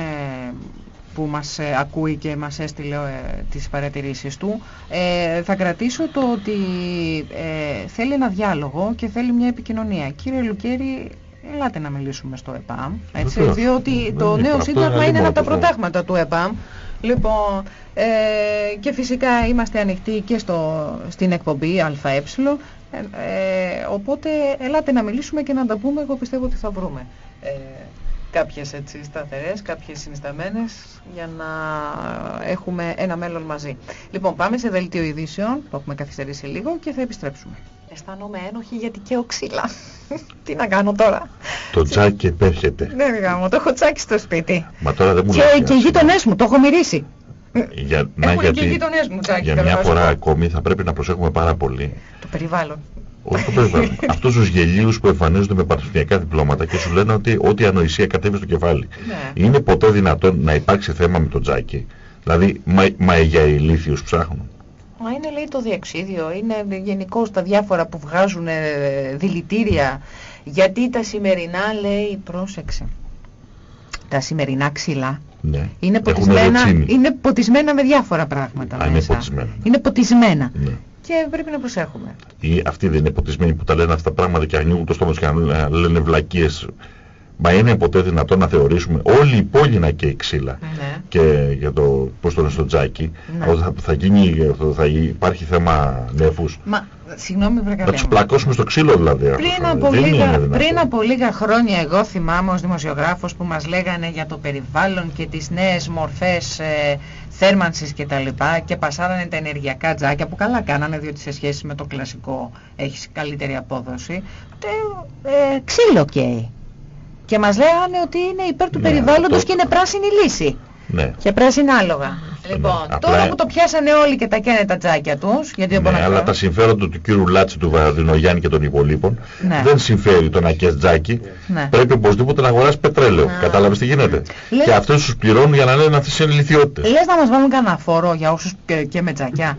που μας ε, ακούει και μας έστειλε ε, τις παρατηρήσεις του. Ε, θα κρατήσω το ότι ε, θέλει ένα διάλογο και θέλει μια επικοινωνία. Κύριε Λουκέρη, ελάτε να μιλήσουμε στο ΕΠΑΜ, έτσι, διότι το νέο σύνταγμα είναι ένα από τα προτάγματα του ΕΠΑΜ. Λοιπόν, ε, και φυσικά είμαστε ανοιχτοί και στο, στην εκπομπή ΑΕ, ε, οπότε ελάτε να μιλήσουμε και να τα πούμε, εγώ πιστεύω ότι θα βρούμε κάποιες έτσι σταθερές, κάποιες συνισταμένες για να έχουμε ένα μέλλον μαζί. Λοιπόν, πάμε σε δελτίο ειδήσεων, που έχουμε καθυστερήσει λίγο και θα επιστρέψουμε. Αισθάνομαι ένοχη γιατί και οξύλα. Τι να κάνω τώρα; Το τζάκι επέρχεται. Ναι, γάμο, το έχω τσάκι στο σπίτι. Μα τώρα δεν μου και, και οι γείτονές μου, το έχω μυρίσει. Για, να, γιατί, και γείτονές μου τσάκι. Για μια φορά ακόμη θα πρέπει να προσέχουμε πάρα πολύ. Το περιβάλλον. Όχι το περιβάλλον. Αυτούς τους γελίους που εμφανίζονται με πανεπιστημιακά διπλώματα και σου λένε ότι ό,τι ανοησία κατέβει στο κεφάλι. Ναι. Είναι ποτέ δυνατόν να υπάρξει θέμα με τον τζάκι. Δηλαδή, μα, μα για ηλίθιου ψάχνουν. Μα είναι λέει το διεξίδιο, είναι γενικώ τα διάφορα που βγάζουν ε, δηλητήρια. Γιατί τα σημερινά λέει, πρόσεξε, τα σημερινά ξύλα ναι. είναι, ποτισμένα, είναι ποτισμένα με διάφορα πράγματα. Α, είναι ποτισμένα. Είναι ποτισμένα. Ναι και πρέπει να προσέχουμε. Ή αυτοί δεν είναι ποτισμένοι που τα λένε αυτά τα πράγματα και ανοίγουν το στόμα και λένε βλακίες Μα είναι ποτέ δυνατόν να θεωρήσουμε όλη η πόλη να καίει ξύλα Ναι. και για το πώς το λένε στο τζάκι Ναι. ότι θα, θα, γίνει, θα υπάρχει θέμα νεφούς. Μα, συγγνώμη βρε Να καλέ τους μου. πλακώσουμε στο ξύλο δηλαδή. Πριν αυτούς, από, δεν λίγα, είναι δυνατόν. πριν από λίγα χρόνια εγώ θυμάμαι ως δημοσιογράφος που μας λέγανε για το περιβάλλον και τις νέες μορφές ε, θέρμανσης και τα λοιπά και πασάρανε τα ενεργειακά τζάκια που καλά κάνανε διότι σε σχέση με το κλασικό έχεις καλύτερη απόδοση τε, ε, ξύλο καίει και μας λέγανε ότι είναι υπέρ του Ναι, περιβάλλοντος αυτό- και είναι πράσινη λύση Ναι. και πράσινα άλογα. Λοιπόν, Απλά- τώρα που το πιάσανε όλοι και τα καίνε τα τζάκια τους, γιατί δεν Ναι, μπορώ να αλλά ξέρω. τα συμφέροντα του κύριου Λάτση, του Βαρδινογιάννη και των υπολείπων Ναι. δεν συμφέρει το να καίς τζάκι. Ναι. Πρέπει οπωσδήποτε να αγοράσει πετρέλαιο. Α. Κατάλαβες τι γίνεται; Λες- Και αυτές τους πληρώνουν για να λένε αυτές είναι λιθιότητες. Λες να μας βάλουν κανένα φόρο για όσους και, και με τζακιά;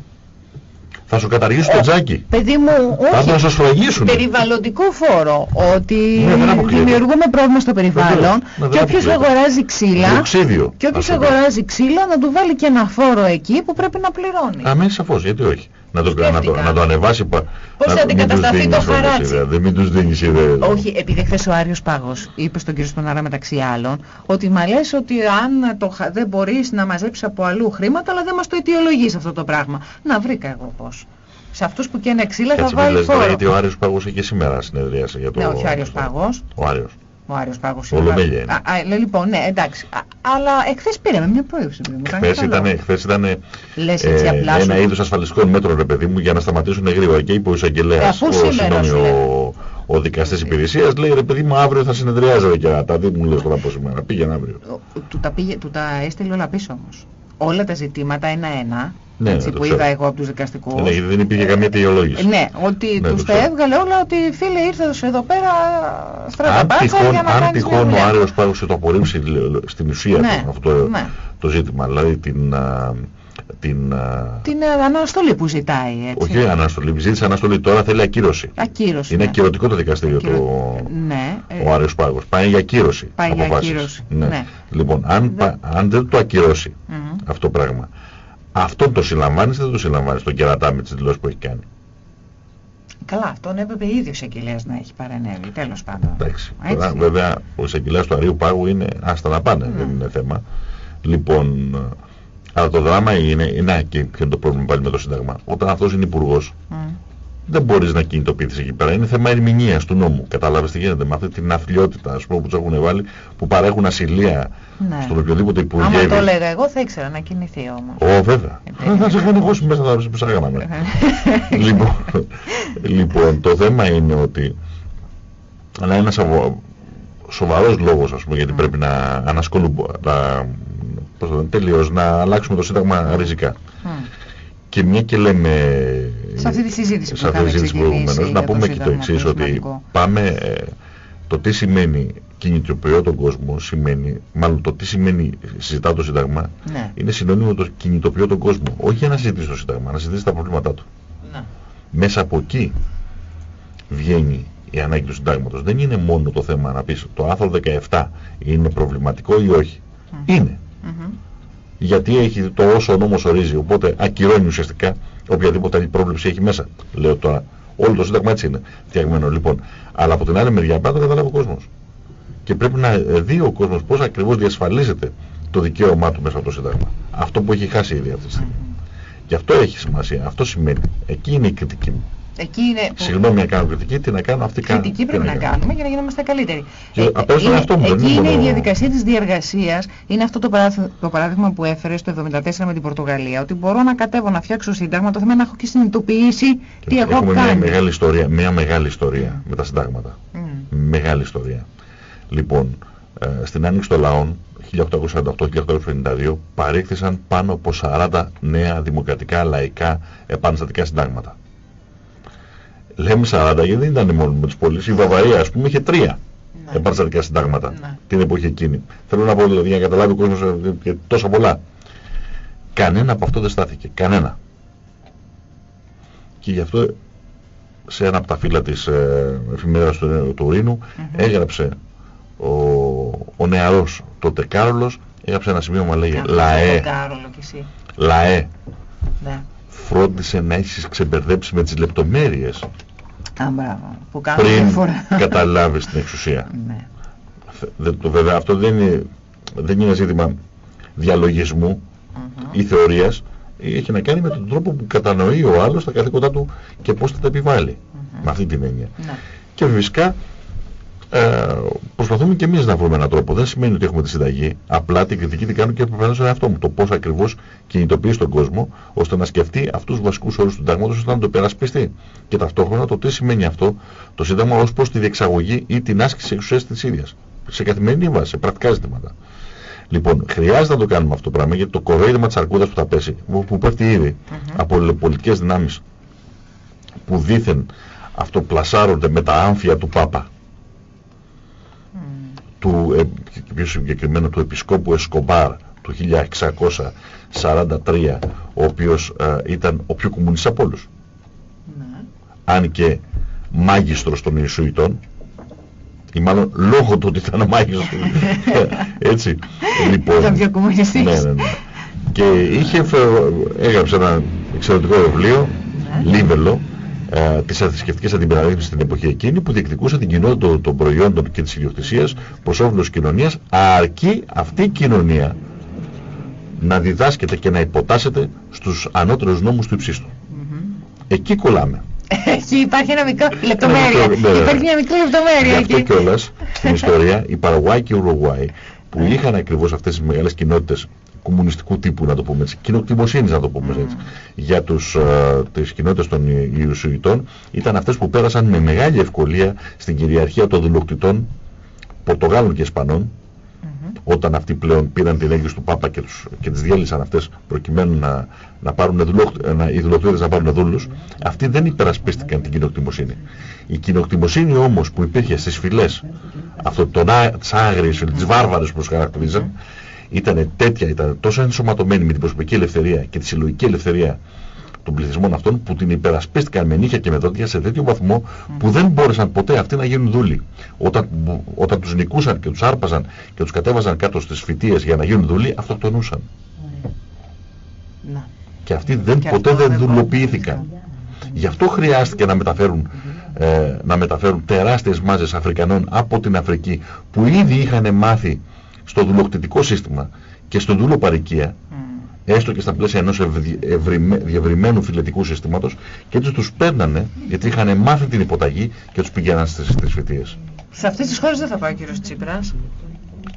Θα σου καταργήσουν το τζάκι. Παιδί μου, Θα όχι. να σας φραγίσουν. Περιβαλλοντικό φόρο. Ότι Ναι, δεν αποκλείεται. δημιουργούμε πρόβλημα στο περιβάλλον Βεβαίως. Ναι, δεν και όποιος αποκλείεται. αγοράζει ξύλα. Διοξίδιο. Και όποιος ας πούμε. αγοράζει ξύλα να του βάλει και ένα φόρο εκεί που πρέπει να πληρώνει. Αμέσως σαφώς, γιατί όχι. Να το, να το, Σκέφτηκα. να το ανεβάσει. πα- Πώς να- θα μην τους αντικατασταθεί δίνεις το όμως χαράτσι. ιδέα, Δεν μην τους δίνεις ιδέα. Όχι, επειδή χθες ο Άριος Πάγος είπε στον κύριο Σπονάρα μεταξύ άλλων ότι μα λες ότι αν το, χα- δεν μπορείς να μαζέψεις από αλλού χρήματα αλλά δεν μας το αιτιολογείς αυτό το πράγμα. Να βρήκα εγώ πώς. Σε αυτούς που καίνε ξύλα θα Έτσι μην βάλει λες τώρα, φόρο. γιατί ο Άριος Πάγος είχε σήμερα συνεδρίαση για το... Ναι, όχι ο Άριος Πάγος. Ο Άριος. Ο Άριος Πάγος Ολομέλεια είναι. Α, α, λέ, λοιπόν, ναι, εντάξει. Α, αλλά εχθές πήραμε μια πρόεδρευση. παιδί μου, ήταν Χθες καλό. ήταν, χθες ήτανε, Λες έτσι απλά σου. ένα είδος ασφαλιστικών μέτρων, ρε παιδί μου, για να σταματήσουν γρήγορα. Και είπε ο Ε, εισαγγελέας, αφού ο, σήμερα συγγνώμη, σου λέει. ο, ο δικαστής υπηρεσίας, λέει, ρε παιδί μου, αύριο θα συνεδριάζω και τα δει μου λες τώρα από σήμερα. Πήγαινε αύριο. Ο- Του τα, πήγε, του τα έστειλε όλα πίσω όμως. Όλα τα ζητήματα ένα-ένα, Ναι, έτσι, ναι, το που ξέρω. είδα εγώ από τους δικαστικούς. Ναι, γιατί δεν υπήρχε καμία αιτιολόγηση. Ναι, ότι Ναι, τους το τα ξέρω. έβγαλε όλα ότι φίλε ήρθες εδώ πέρα Αν στραταπάτσα τυχόν, για να αν κάνεις μια τυχόν ο δουλειά. Άριος Πάγος το απορρίψει λ- στην ουσία Ναι, του αυτό το, ναι. το ζήτημα, δηλαδή την, α, την α, Την ε, αναστολή που ζητάει, έτσι. όχι αναστολή, ζήτησε αναστολή, τώρα θέλει ακύρωση. Ακύρωση. Είναι ναι. ακυρωτικό το δικαστήριο Ακυρω- το, Ναι. ε, ο Άριος Πάγος. Πάει για ακύρωση. Πάει για αποφάσεις. ακύρωση, Ναι. ναι. Λοιπόν, αν, πα- αν δεν το ακυρώσει μμμ. αυτό το πράγμα, αυτό το συλλαμβάνεις ή δεν το συλλαμβάνεις τον κερατά με τις δηλώσεις που έχει κάνει. Καλά, αυτόν έπρεπε ήδη ο εισαγγελέας να έχει παρενέβει, τέλος πάντων. Εντάξει. Έτσι. Τώρα, βέβαια, ο εισαγγελέας του Αρίου Πάγου είναι άστα να πάνε, Ναι. δεν είναι θέμα. Λοιπόν, ε, αλλά το δράμα είναι, είναι και ποιο είναι το πρόβλημα πάλι με το Σύνταγμα. Όταν αυτός είναι υπουργός, Μμ. Δεν μπορείς να κινητοποιηθείς εκεί πέρα. Είναι θέμα ερμηνείας του νόμου. Κατάλαβες τι γίνεται με αυτή την αθλειότητα ας πούμε, που τους έχουν βάλει, που παρέχουν ασυλία Ναι. στον οποιοδήποτε Άμα το υπουργεύει. έλεγα εγώ θα ήξερα να κινηθεί όμως. Ω, βέβαια. Ε, Θα σε κάνω εγώ μέσα, θα σε ψάγαμε. λοιπόν, λοιπόν, το θέμα είναι ότι αλλά είναι ένας αβο- σοβαρός λόγος, ας πούμε, γιατί Mm. πρέπει να ανασκολου... να, πώς το λένε, τελείως, να αλλάξουμε το Σύνταγμα ριζικά. Μμ. Και μια και λέμε... Σε αυτή τη συζήτηση που σε αυτή είχαμε τη συζήτηση ξεκινήσει προηγουμένως, για να το πούμε και το Σύνταγμα, εξής, πολύ ότι σημαντικό. πάμε... ε, το τι σημαίνει κινητοποιώ τον κόσμο σημαίνει, μάλλον το τι σημαίνει συζητάω το Σύνταγμα, Ναι. είναι συνώνυμο με το κινητοποιώ τον κόσμο. Όχι για να συζητήσει το Σύνταγμα, να συζητήσει τα προβλήματά του. Ναι. Μέσα από εκεί βγαίνει η ανάγκη του συντάγματος. Δεν είναι μόνο το θέμα να πεις το άρθρο 17 είναι προβληματικό ή όχι. Μμ. Είναι. Μμμ. Γιατί έχει το όσο ο νόμος ορίζει, οπότε ακυρώνει ουσιαστικά οποιαδήποτε άλλη πρόβλεψη έχει μέσα. Λέω τώρα, όλο το σύνταγμα έτσι είναι φτιαγμένο λοιπόν. Αλλά από την άλλη μεριά πρέπει να το καταλάβει ο κόσμος. Και πρέπει να δει ο κόσμος πώς ακριβώς διασφαλίζεται το δικαίωμά του μέσα από το σύνταγμα. Αυτό που έχει χάσει ήδη αυτή τη στιγμή. Μμμ. Και αυτό έχει σημασία. Αυτό σημαίνει. Εκεί είναι η κριτική μου. Εκεί είναι που Συγγνώμη να κάνω κριτική, τι να κάνω, αυτή κάνω. κριτική τι πρέπει να κάνω. κάνουμε για να γίνομαστε καλύτεροι. Και Ε, απέναντι στον είναι- εαυτό μου, δεν εκεί είναι είναι η μόνο- διαδικασία της διεργασίας, είναι αυτό το, παράδει- το παράδειγμα που έφερε στο 74 με την Πορτογαλία, ότι μπορώ να κατέβω να φτιάξω σύνταγμα, το θέμα είναι να έχω και συνειδητοποιήσει τι έχω Έχουμε κάνει. μια μεγάλη ιστορία, μια μεγάλη ιστορία με τα συντάγματα. Μμ. Μεγάλη ιστορία. Λοιπόν, ε, στην Άνοιξη των Λαών, 1848-1852, παρήχθησαν πάνω από 40 νέα δημοκρατικά λαϊκά επαναστατικά συντάγματα. Λέμε 40 γιατί δεν ήταν μόνο με τους πολίτες. Η Βαβαρία, ας πούμε, είχε τρία Ναι. επαναστατικά συντάγματα Ναι. την εποχή εκείνη. Θέλω να πω δηλαδή για να καταλάβει ο κόσμος ε, και τόσα πολλά. Κανένα από αυτό δεν στάθηκε. Κανένα. Και γι' αυτό σε ένα από τα φύλλα της ε, εφημερίδας του, του Ρήνου Μμμ. έγραψε ο, ο νεαρός τότε Κάρολος έγραψε ένα σημείο λέγε Αυτό «Λαέ, το Κάρολο κι εσύ. λαέ, Ναι. Φρόντισε να έχεις ξεμπερδέψει με τις λεπτομέρειες Α, μπράβο. Που κάνουν πριν διαφορά. καταλάβεις την εξουσία». Ναι. βέβαια αυτό δεν είναι, δεν είναι ζήτημα διαλογισμού ή θεωρίας, έχει να κάνει με τον τρόπο που κατανοεί ο άλλος τα καθήκοντά του και πώς θα τα επιβάλλει. Με αυτή την έννοια. Ναι. Και φυσικά ε, προσπαθούμε και εμείς να βρούμε έναν τρόπο. Δεν σημαίνει ότι έχουμε τη συνταγή. Απλά την κριτική την κάνω και προφανώς στον εαυτό μου. Το πώς ακριβώς κινητοποιείς τον κόσμο ώστε να σκεφτεί αυτούς τους βασικούς όρους του συντάγματος ώστε να το περασπιστεί. Και ταυτόχρονα το τι σημαίνει αυτό το σύνταγμα ως προς τη διεξαγωγή ή την άσκηση εξουσίας της ίδιας. Σε καθημερινή βάση, σε πρακτικά ζητήματα. Λοιπόν, χρειάζεται να το κάνουμε αυτό το πράγμα γιατί το κοροϊδεύμα της αρκούδας που θα πέσει, που πέφτει ήδη mm -hmm. από πολιτικές δυνάμεις που δήθεν αυτοπλασάρονται με τα άμφια του Πάπα του, ε, πιο συγκεκριμένα του Επισκόπου Εσκομπάρ του 1643 ο οποίος ε, ήταν ο πιο κομμουνιστής από όλους ναι. αν και μάγιστρος των Ιησουητών ή μάλλον λόγω του ότι ήταν μάγιστρος έτσι λοιπόν ήταν πιο κομμουνιστής ναι, ναι, ναι. και είχε έγραψε ένα εξαιρετικό βιβλίο ναι. Λίβελο ε, της θρησκευτικής αντιπαραλήψης στην εποχή εκείνη που διεκδικούσε την κοινότητα των προϊόντων και της ιδιοκτησίας προς όφελος κοινωνίας αρκεί αυτή η κοινωνία να διδάσκεται και να υποτάσσεται στους ανώτερους νόμους του υψίστου. Εκεί κολλάμε. Εκεί υπάρχει ένα μικρό λεπτομέρεια. Ναι, ναι. Υπάρχει μια μικρή λεπτομέρεια. Γι' αυτό κιόλας στην ιστορία η Παραγουάη και η Ουρουγουάη που είχαν ακριβώς αυτές τις μεγάλες κοινότητες κομμουνιστικού τύπου, να το πούμε έτσι, κοινοκτημοσύνης να το πούμε έτσι, για τους, uh, τις κοινότητες των Ιησουητών, ήταν αυτές που πέρασαν με μεγάλη ευκολία στην κυριαρχία των δουλοκτητών Πορτογάλων και Ισπανών, όταν αυτοί πλέον πήραν την έγκριση του Πάπα και, τους, και τις διέλυσαν αυτές προκειμένου να, να πάρουν να, οι δουλοκτήτες να πάρουν δούλους, αυτοί δεν υπερασπίστηκαν την κοινοκτημοσύνη. Η κοινοκτημοσύνη όμως που υπήρχε στις φυλές, αυτό τον, τις άγριες, τις βάρβαρες που τους χαρακτηρίζαν, ήταν τέτοια, ήταν τόσο ενσωματωμένη με την προσωπική ελευθερία και τη συλλογική ελευθερία των πληθυσμών αυτών που την υπερασπίστηκαν με νύχια και με δόντια σε τέτοιο βαθμό που δεν μπόρεσαν ποτέ αυτοί να γίνουν δούλοι. Όταν, όταν τους νικούσαν και τους άρπαζαν και τους κατέβαζαν κάτω στις φυτίες για να γίνουν δούλοι, αυτοκτονούσαν. Και αυτοί δεν, ποτέ δεν δουλοποιήθηκαν. Γι' αυτό χρειάστηκε να μεταφέρουν, ε, να μεταφέρουν τεράστιες μάζες Αφρικανών από την Αφρική που ήδη είχαν μάθει στο δουλοκτητικό σύστημα και στο δουλοπαρικία, mm. έστω και στα πλαίσια ενός διευρυμένου φιλετικού συστήματος, και έτσι τους παίρνανε, γιατί είχαν μάθει την υποταγή και τους πηγαίναν στις, στις φοιτίες. Σε αυτές τις χώρες δεν θα πάει ο κύριος Τσίπρας.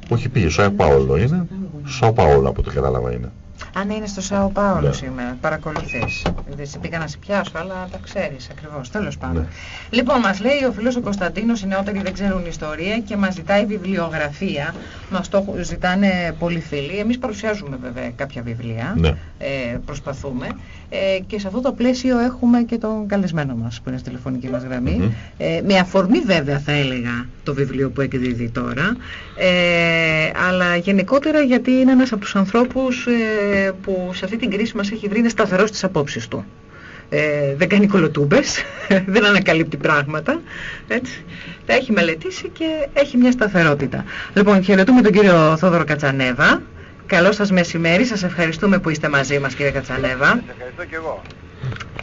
Όχι πήγε, Σάο Παόλο είναι. Σάο Παόλο από ό,τι κατάλαβα είναι. Αν είναι στο Σάο Πάολο ναι. σήμερα, παρακολουθείς. Δεν σε πήγα να σε πιάσω, αλλά τα ξέρεις ακριβώς. Τέλος πάντων. Ναι. Λοιπόν, μας λέει ο φίλος ο Κωνσταντίνος, οι νεότεροι δεν ξέρουν ιστορία και μας ζητάει βιβλιογραφία. Μας το ζητάνε πολλοί φίλοι. Εμείς παρουσιάζουμε βέβαια κάποια βιβλία. Ναι. Ε, προσπαθούμε. Ε, και σε αυτό το πλαίσιο έχουμε και τον καλεσμένο μας που είναι στη τηλεφωνική μας γραμμή. ε, με αφορμή βέβαια θα έλεγα το βιβλίο που εκδίδει τώρα. Ε, αλλά γενικότερα γιατί είναι ένας από τους ανθρώπους ε, που σε αυτή την κρίση μας έχει βρει είναι σταθερός στις απόψεις του. Ε, δεν κάνει κολοτούμπες, δεν ανακαλύπτει πράγματα, έτσι. Τα έχει μελετήσει και έχει μια σταθερότητα. Λοιπόν, χαιρετούμε τον κύριο Θόδωρο Κατσανέβα. Καλό σας μεσημέρι, σας ευχαριστούμε που είστε μαζί μας κύριε Κατσανέβα. Σας ευχαριστώ και εγώ.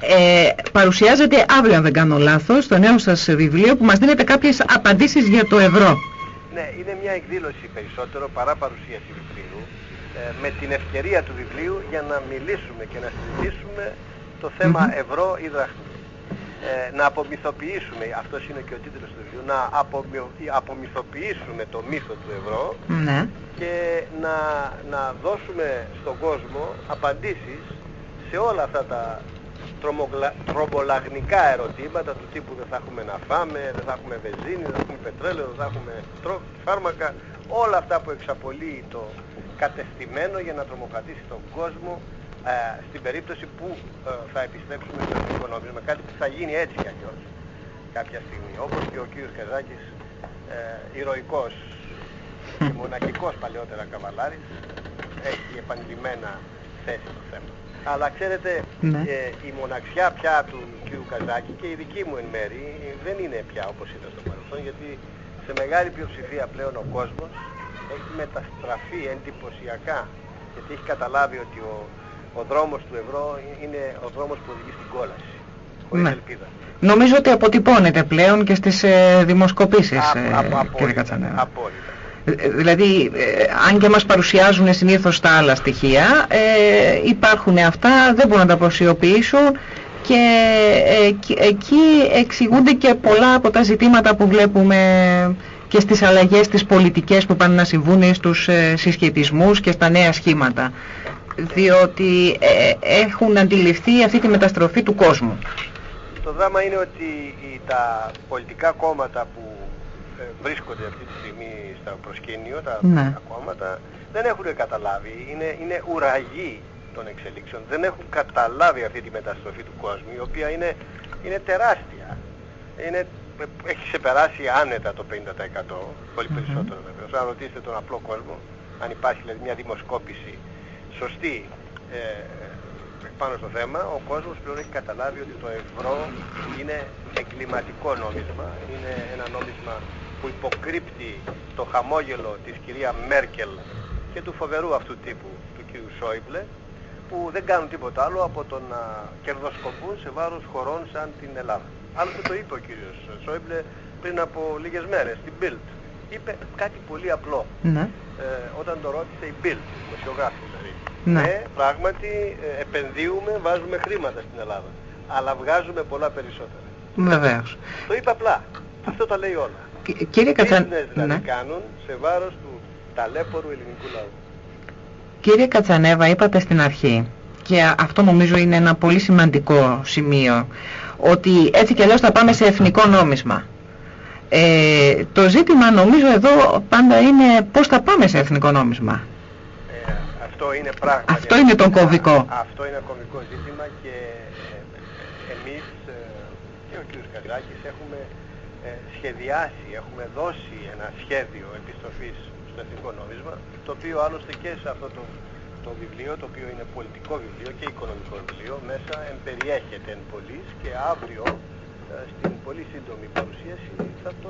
Ε, παρουσιάζεται αύριο αν δεν κάνω λάθος το νέο σας βιβλίο που μας δίνετε κάποιες απαντήσεις για το ευρώ. Ναι, είναι μια εκδήλωση περισσότερο παρά παρουσίαση βιβλίου ε, με την ευκαιρία του βιβλίου για να μιλήσουμε και να συζητήσουμε το θέμα mm -hmm. ευρώ ή δραχμή. Ε, να απομυθοποιήσουμε, αυτός είναι και ο τίτλος του βιβλίου, να απομυθοποιήσουμε το μύθο του ευρώ ναι. και να, να δώσουμε στον κόσμο απαντήσεις σε όλα αυτά τα τρομπολαγνικά ερωτήματα του τύπου δεν θα έχουμε να φάμε, δεν θα έχουμε βενζίνη, δεν θα έχουμε πετρέλαιο, δεν θα έχουμε φάρμακα, όλα αυτά που εξαπολύει το κατεστημένο για να τρομοκρατήσει τον κόσμο ε, στην περίπτωση που ε, θα επιστρέψουμε στο εθνικό νόμισμα, κάτι που θα γίνει έτσι κι αλλιώς κάποια στιγμή, όπως και ο κύριος Καζάκης, ε, ηρωικός και μονακικός παλαιότερα καβαλάρης, έχει επανειλημμένα θέσει το θέμα. Αλλά ξέρετε, ναι. ε, η μοναξιά πια του κ. Καζάκη και η δική μου εν μέρη δεν είναι πια όπως ήταν στο παρελθόν, γιατί σε μεγάλη πλειοψηφία πλέον ο κόσμος έχει μεταστραφεί εντυπωσιακά, γιατί έχει καταλάβει ότι ο, ο δρόμος του ευρώ είναι ο δρόμος που οδηγεί στην κόλαση, χωρίς ναι. ελπίδα. Νομίζω ότι αποτυπώνεται πλέον και στις ε, δημοσκοπήσεις, ε, κύριε Κατσανέρα. Απόλυτα. Ε, δηλαδή, ε, αν και μας παρουσιάζουν συνήθως τα άλλα στοιχεία, ε, υπάρχουν αυτά, δεν μπορούν να τα αποσιοποιήσουν και εκεί εξηγούνται και πολλά από τα ζητήματα που βλέπουμε και στις αλλαγές τις πολιτικές που πάνε να συμβούν στους συσχετισμούς και στα νέα σχήματα διότι έχουν αντιληφθεί αυτή τη μεταστροφή του κόσμου. Το δράμα είναι ότι τα πολιτικά κόμματα που βρίσκονται αυτή τη στιγμή στα προσκήνιο, τα ναι. κόμματα, δεν έχουν καταλάβει, είναι, είναι ουραγοί των εξελίξεων, δεν έχουν καταλάβει αυτή τη μεταστροφή του κόσμου, η οποία είναι, είναι τεράστια. Είναι, έχει ξεπεράσει άνετα το 50%, πολύ περισσότερο βέβαια. Αν ρωτήσετε τον απλό κόσμο, αν υπάρχει δηλαδή, μια δημοσκόπηση σωστή ε, πάνω στο θέμα, ο κόσμος πλέον έχει καταλάβει ότι το ευρώ είναι εγκληματικό νόμισμα, είναι ένα νόμισμα που υποκρύπτει το χαμόγελο της κυρία Μέρκελ και του φοβερού αυτού τύπου του κύριου Σόιμπλε που δεν κάνουν τίποτα άλλο από το να κερδοσκοπούν σε βάρος χωρών σαν την Ελλάδα. Άλλωστε το είπε ο κύριος Σόιμπλε πριν από λίγες μέρες στην Bild. Είπε κάτι πολύ απλό. Ναι. Ε, όταν το ρώτησε η Bild, δημοσιογράφη δηλαδή. Ναι. ναι, πράγματι ε, επενδύουμε, βάζουμε χρήματα στην Ελλάδα. Αλλά βγάζουμε πολλά περισσότερα. Βεβαίως. Το είπε απλά. Αυτό τα λέει όλα. Κύριε Κατσανέβα, δηλαδή ναι. κάνουν σε βάρος του ταλέπορου ελληνικού λαού. Κύριε Κατσανέβα, είπατε στην αρχή και αυτό νομίζω είναι ένα πολύ σημαντικό σημείο ότι έτσι και αλλιώς θα πάμε σε εθνικό νόμισμα. Ε, το ζήτημα νομίζω εδώ πάντα είναι πώς θα πάμε σε εθνικό νόμισμα. Ε, αυτό είναι πράγμα. Αυτό είναι το κομβικό. Αυτό είναι κομβικό ζήτημα και ε, εμείς ε, και ο κ. Καγκράκης έχουμε σχεδιάσει, έχουμε δώσει ένα σχέδιο επιστροφής στο εθνικό νόμισμα, το οποίο άλλωστε και σε αυτό το, το βιβλίο, το οποίο είναι πολιτικό βιβλίο και οικονομικό βιβλίο, μέσα εμπεριέχεται εν πωλής και αύριο ε, στην πολύ σύντομη παρουσίαση θα το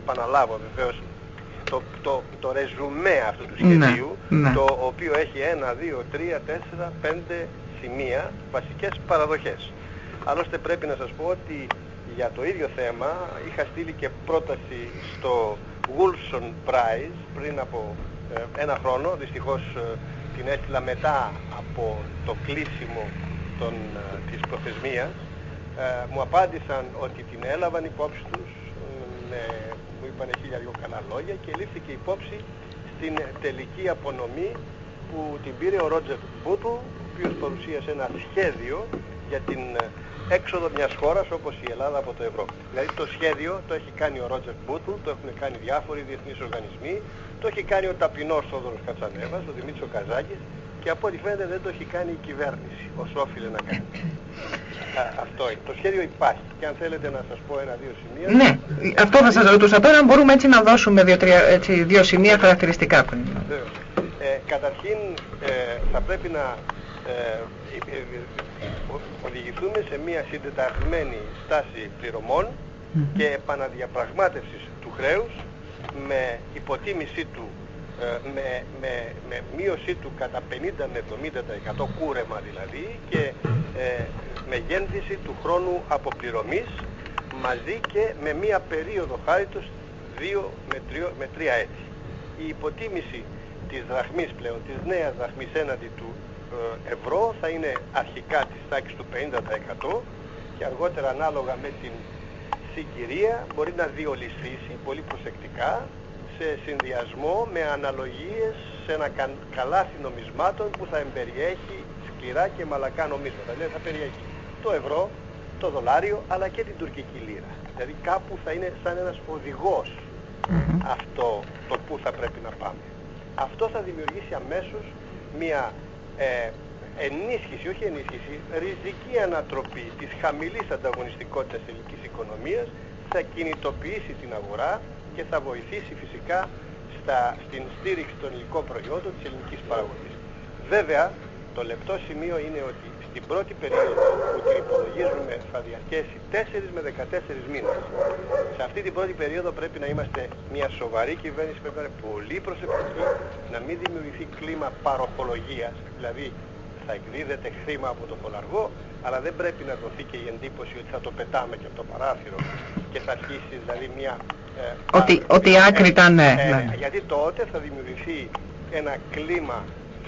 επαναλάβω βεβαίως το, το, το ρεζουμέ αυτού του ναι, σχεδίου, ναι. το οποίο έχει ένα, δύο, τρία, τέσσερα, πέντε σημεία, βασικές παραδοχές. Άλλωστε πρέπει να σας πω ότι για το ίδιο θέμα είχα στείλει και πρόταση στο Wilson Prize πριν από ε, ένα χρόνο, δυστυχώς ε, την έστειλα μετά από το κλείσιμο των, ε, της προθεσμίας. μου απάντησαν ότι την έλαβαν υπόψη τους, μου είπαν χίλια δυο καλά λόγια και λήφθηκε υπόψη στην τελική απονομή που την πήρε ο Ρότζερ Μπούτου, ο οποίος παρουσίασε ένα σχέδιο για την έξοδο μιας χώρας όπως η Ελλάδα από το ευρώ. Δηλαδή το σχέδιο το έχει κάνει ο Ρότζερ Μπούτλ, το έχουν κάνει διάφοροι διεθνείς οργανισμοί, το έχει κάνει ο ταπεινός Θόδωρος Κατσανέβας, ο Δημήτρης Καζάκης και από ό,τι φαίνεται δεν το έχει κάνει η κυβέρνηση, όσο όφιλε να κάνει. Α, αυτό είναι. Το σχέδιο υπάρχει και αν θέλετε να σας πω ένα-δύο σημεία... Ναι, αυτό θα σας ρωτούσα τώρα, αν μπορούμε έτσι να δώσουμε δύο-τρία δύο σημεία χαρακτηριστικά. Ε, καταρχήν ε, θα πρέπει να ε, οδηγηθούμε σε μια συντεταγμένη στάση πληρωμών και επαναδιαπραγμάτευσης του χρέους με υποτίμησή του ε, με, με, με μείωσή του κατά 50 με 70% κούρεμα δηλαδή και ε, με γέννηση του χρόνου αποπληρωμής μαζί και με μία περίοδο χάριτος 2 με 3, με 3 έτη. Η υποτίμηση της δραχμής πλέον, της νέας δραχμής έναντι του ε, ευρώ θα είναι αρχικά της τάξης του 50% και αργότερα ανάλογα με την συγκυρία μπορεί να διολυστήσει πολύ προσεκτικά σε συνδυασμό με αναλογίες σε ένα καλάθι νομισμάτων που θα εμπεριέχει σκληρά και μαλακά νομίσματα. Δηλαδή θα περιέχει το ευρώ, το δολάριο αλλά και την τουρκική λίρα. Δηλαδή κάπου θα είναι σαν ένας οδηγός αυτό το που θα πρέπει να πάμε. Αυτό θα δημιουργήσει αμέσως μια ε, ενίσχυση, όχι ενίσχυση, ριζική ανατροπή της χαμηλής ανταγωνιστικότητας της ελληνικής οικονομίας θα κινητοποιήσει την αγορά και θα βοηθήσει φυσικά στα, στην στήριξη των υλικών προϊόντων της ελληνικής παραγωγής. Βέβαια, το λεπτό σημείο είναι ότι στην πρώτη περίοδο που την υπολογίζουμε θα διαρκέσει 4 με 14 μήνες. Σε αυτή την πρώτη περίοδο πρέπει να είμαστε μια σοβαρή κυβέρνηση, πρέπει να είναι πολύ προσεκτική, να μην δημιουργηθεί κλίμα παροχολογίας, δηλαδή θα εκδίδεται χρήμα από το χολαργό, αλλά δεν πρέπει να δοθεί και η εντύπωση ότι θα το πετάμε και από το παράθυρο και θα αρχίσει δηλαδή μια Ε, Ότι, α, ότι άκρητα ναι. ε, ναι. Γιατί τότε θα δημιουργηθεί ένα κλίμα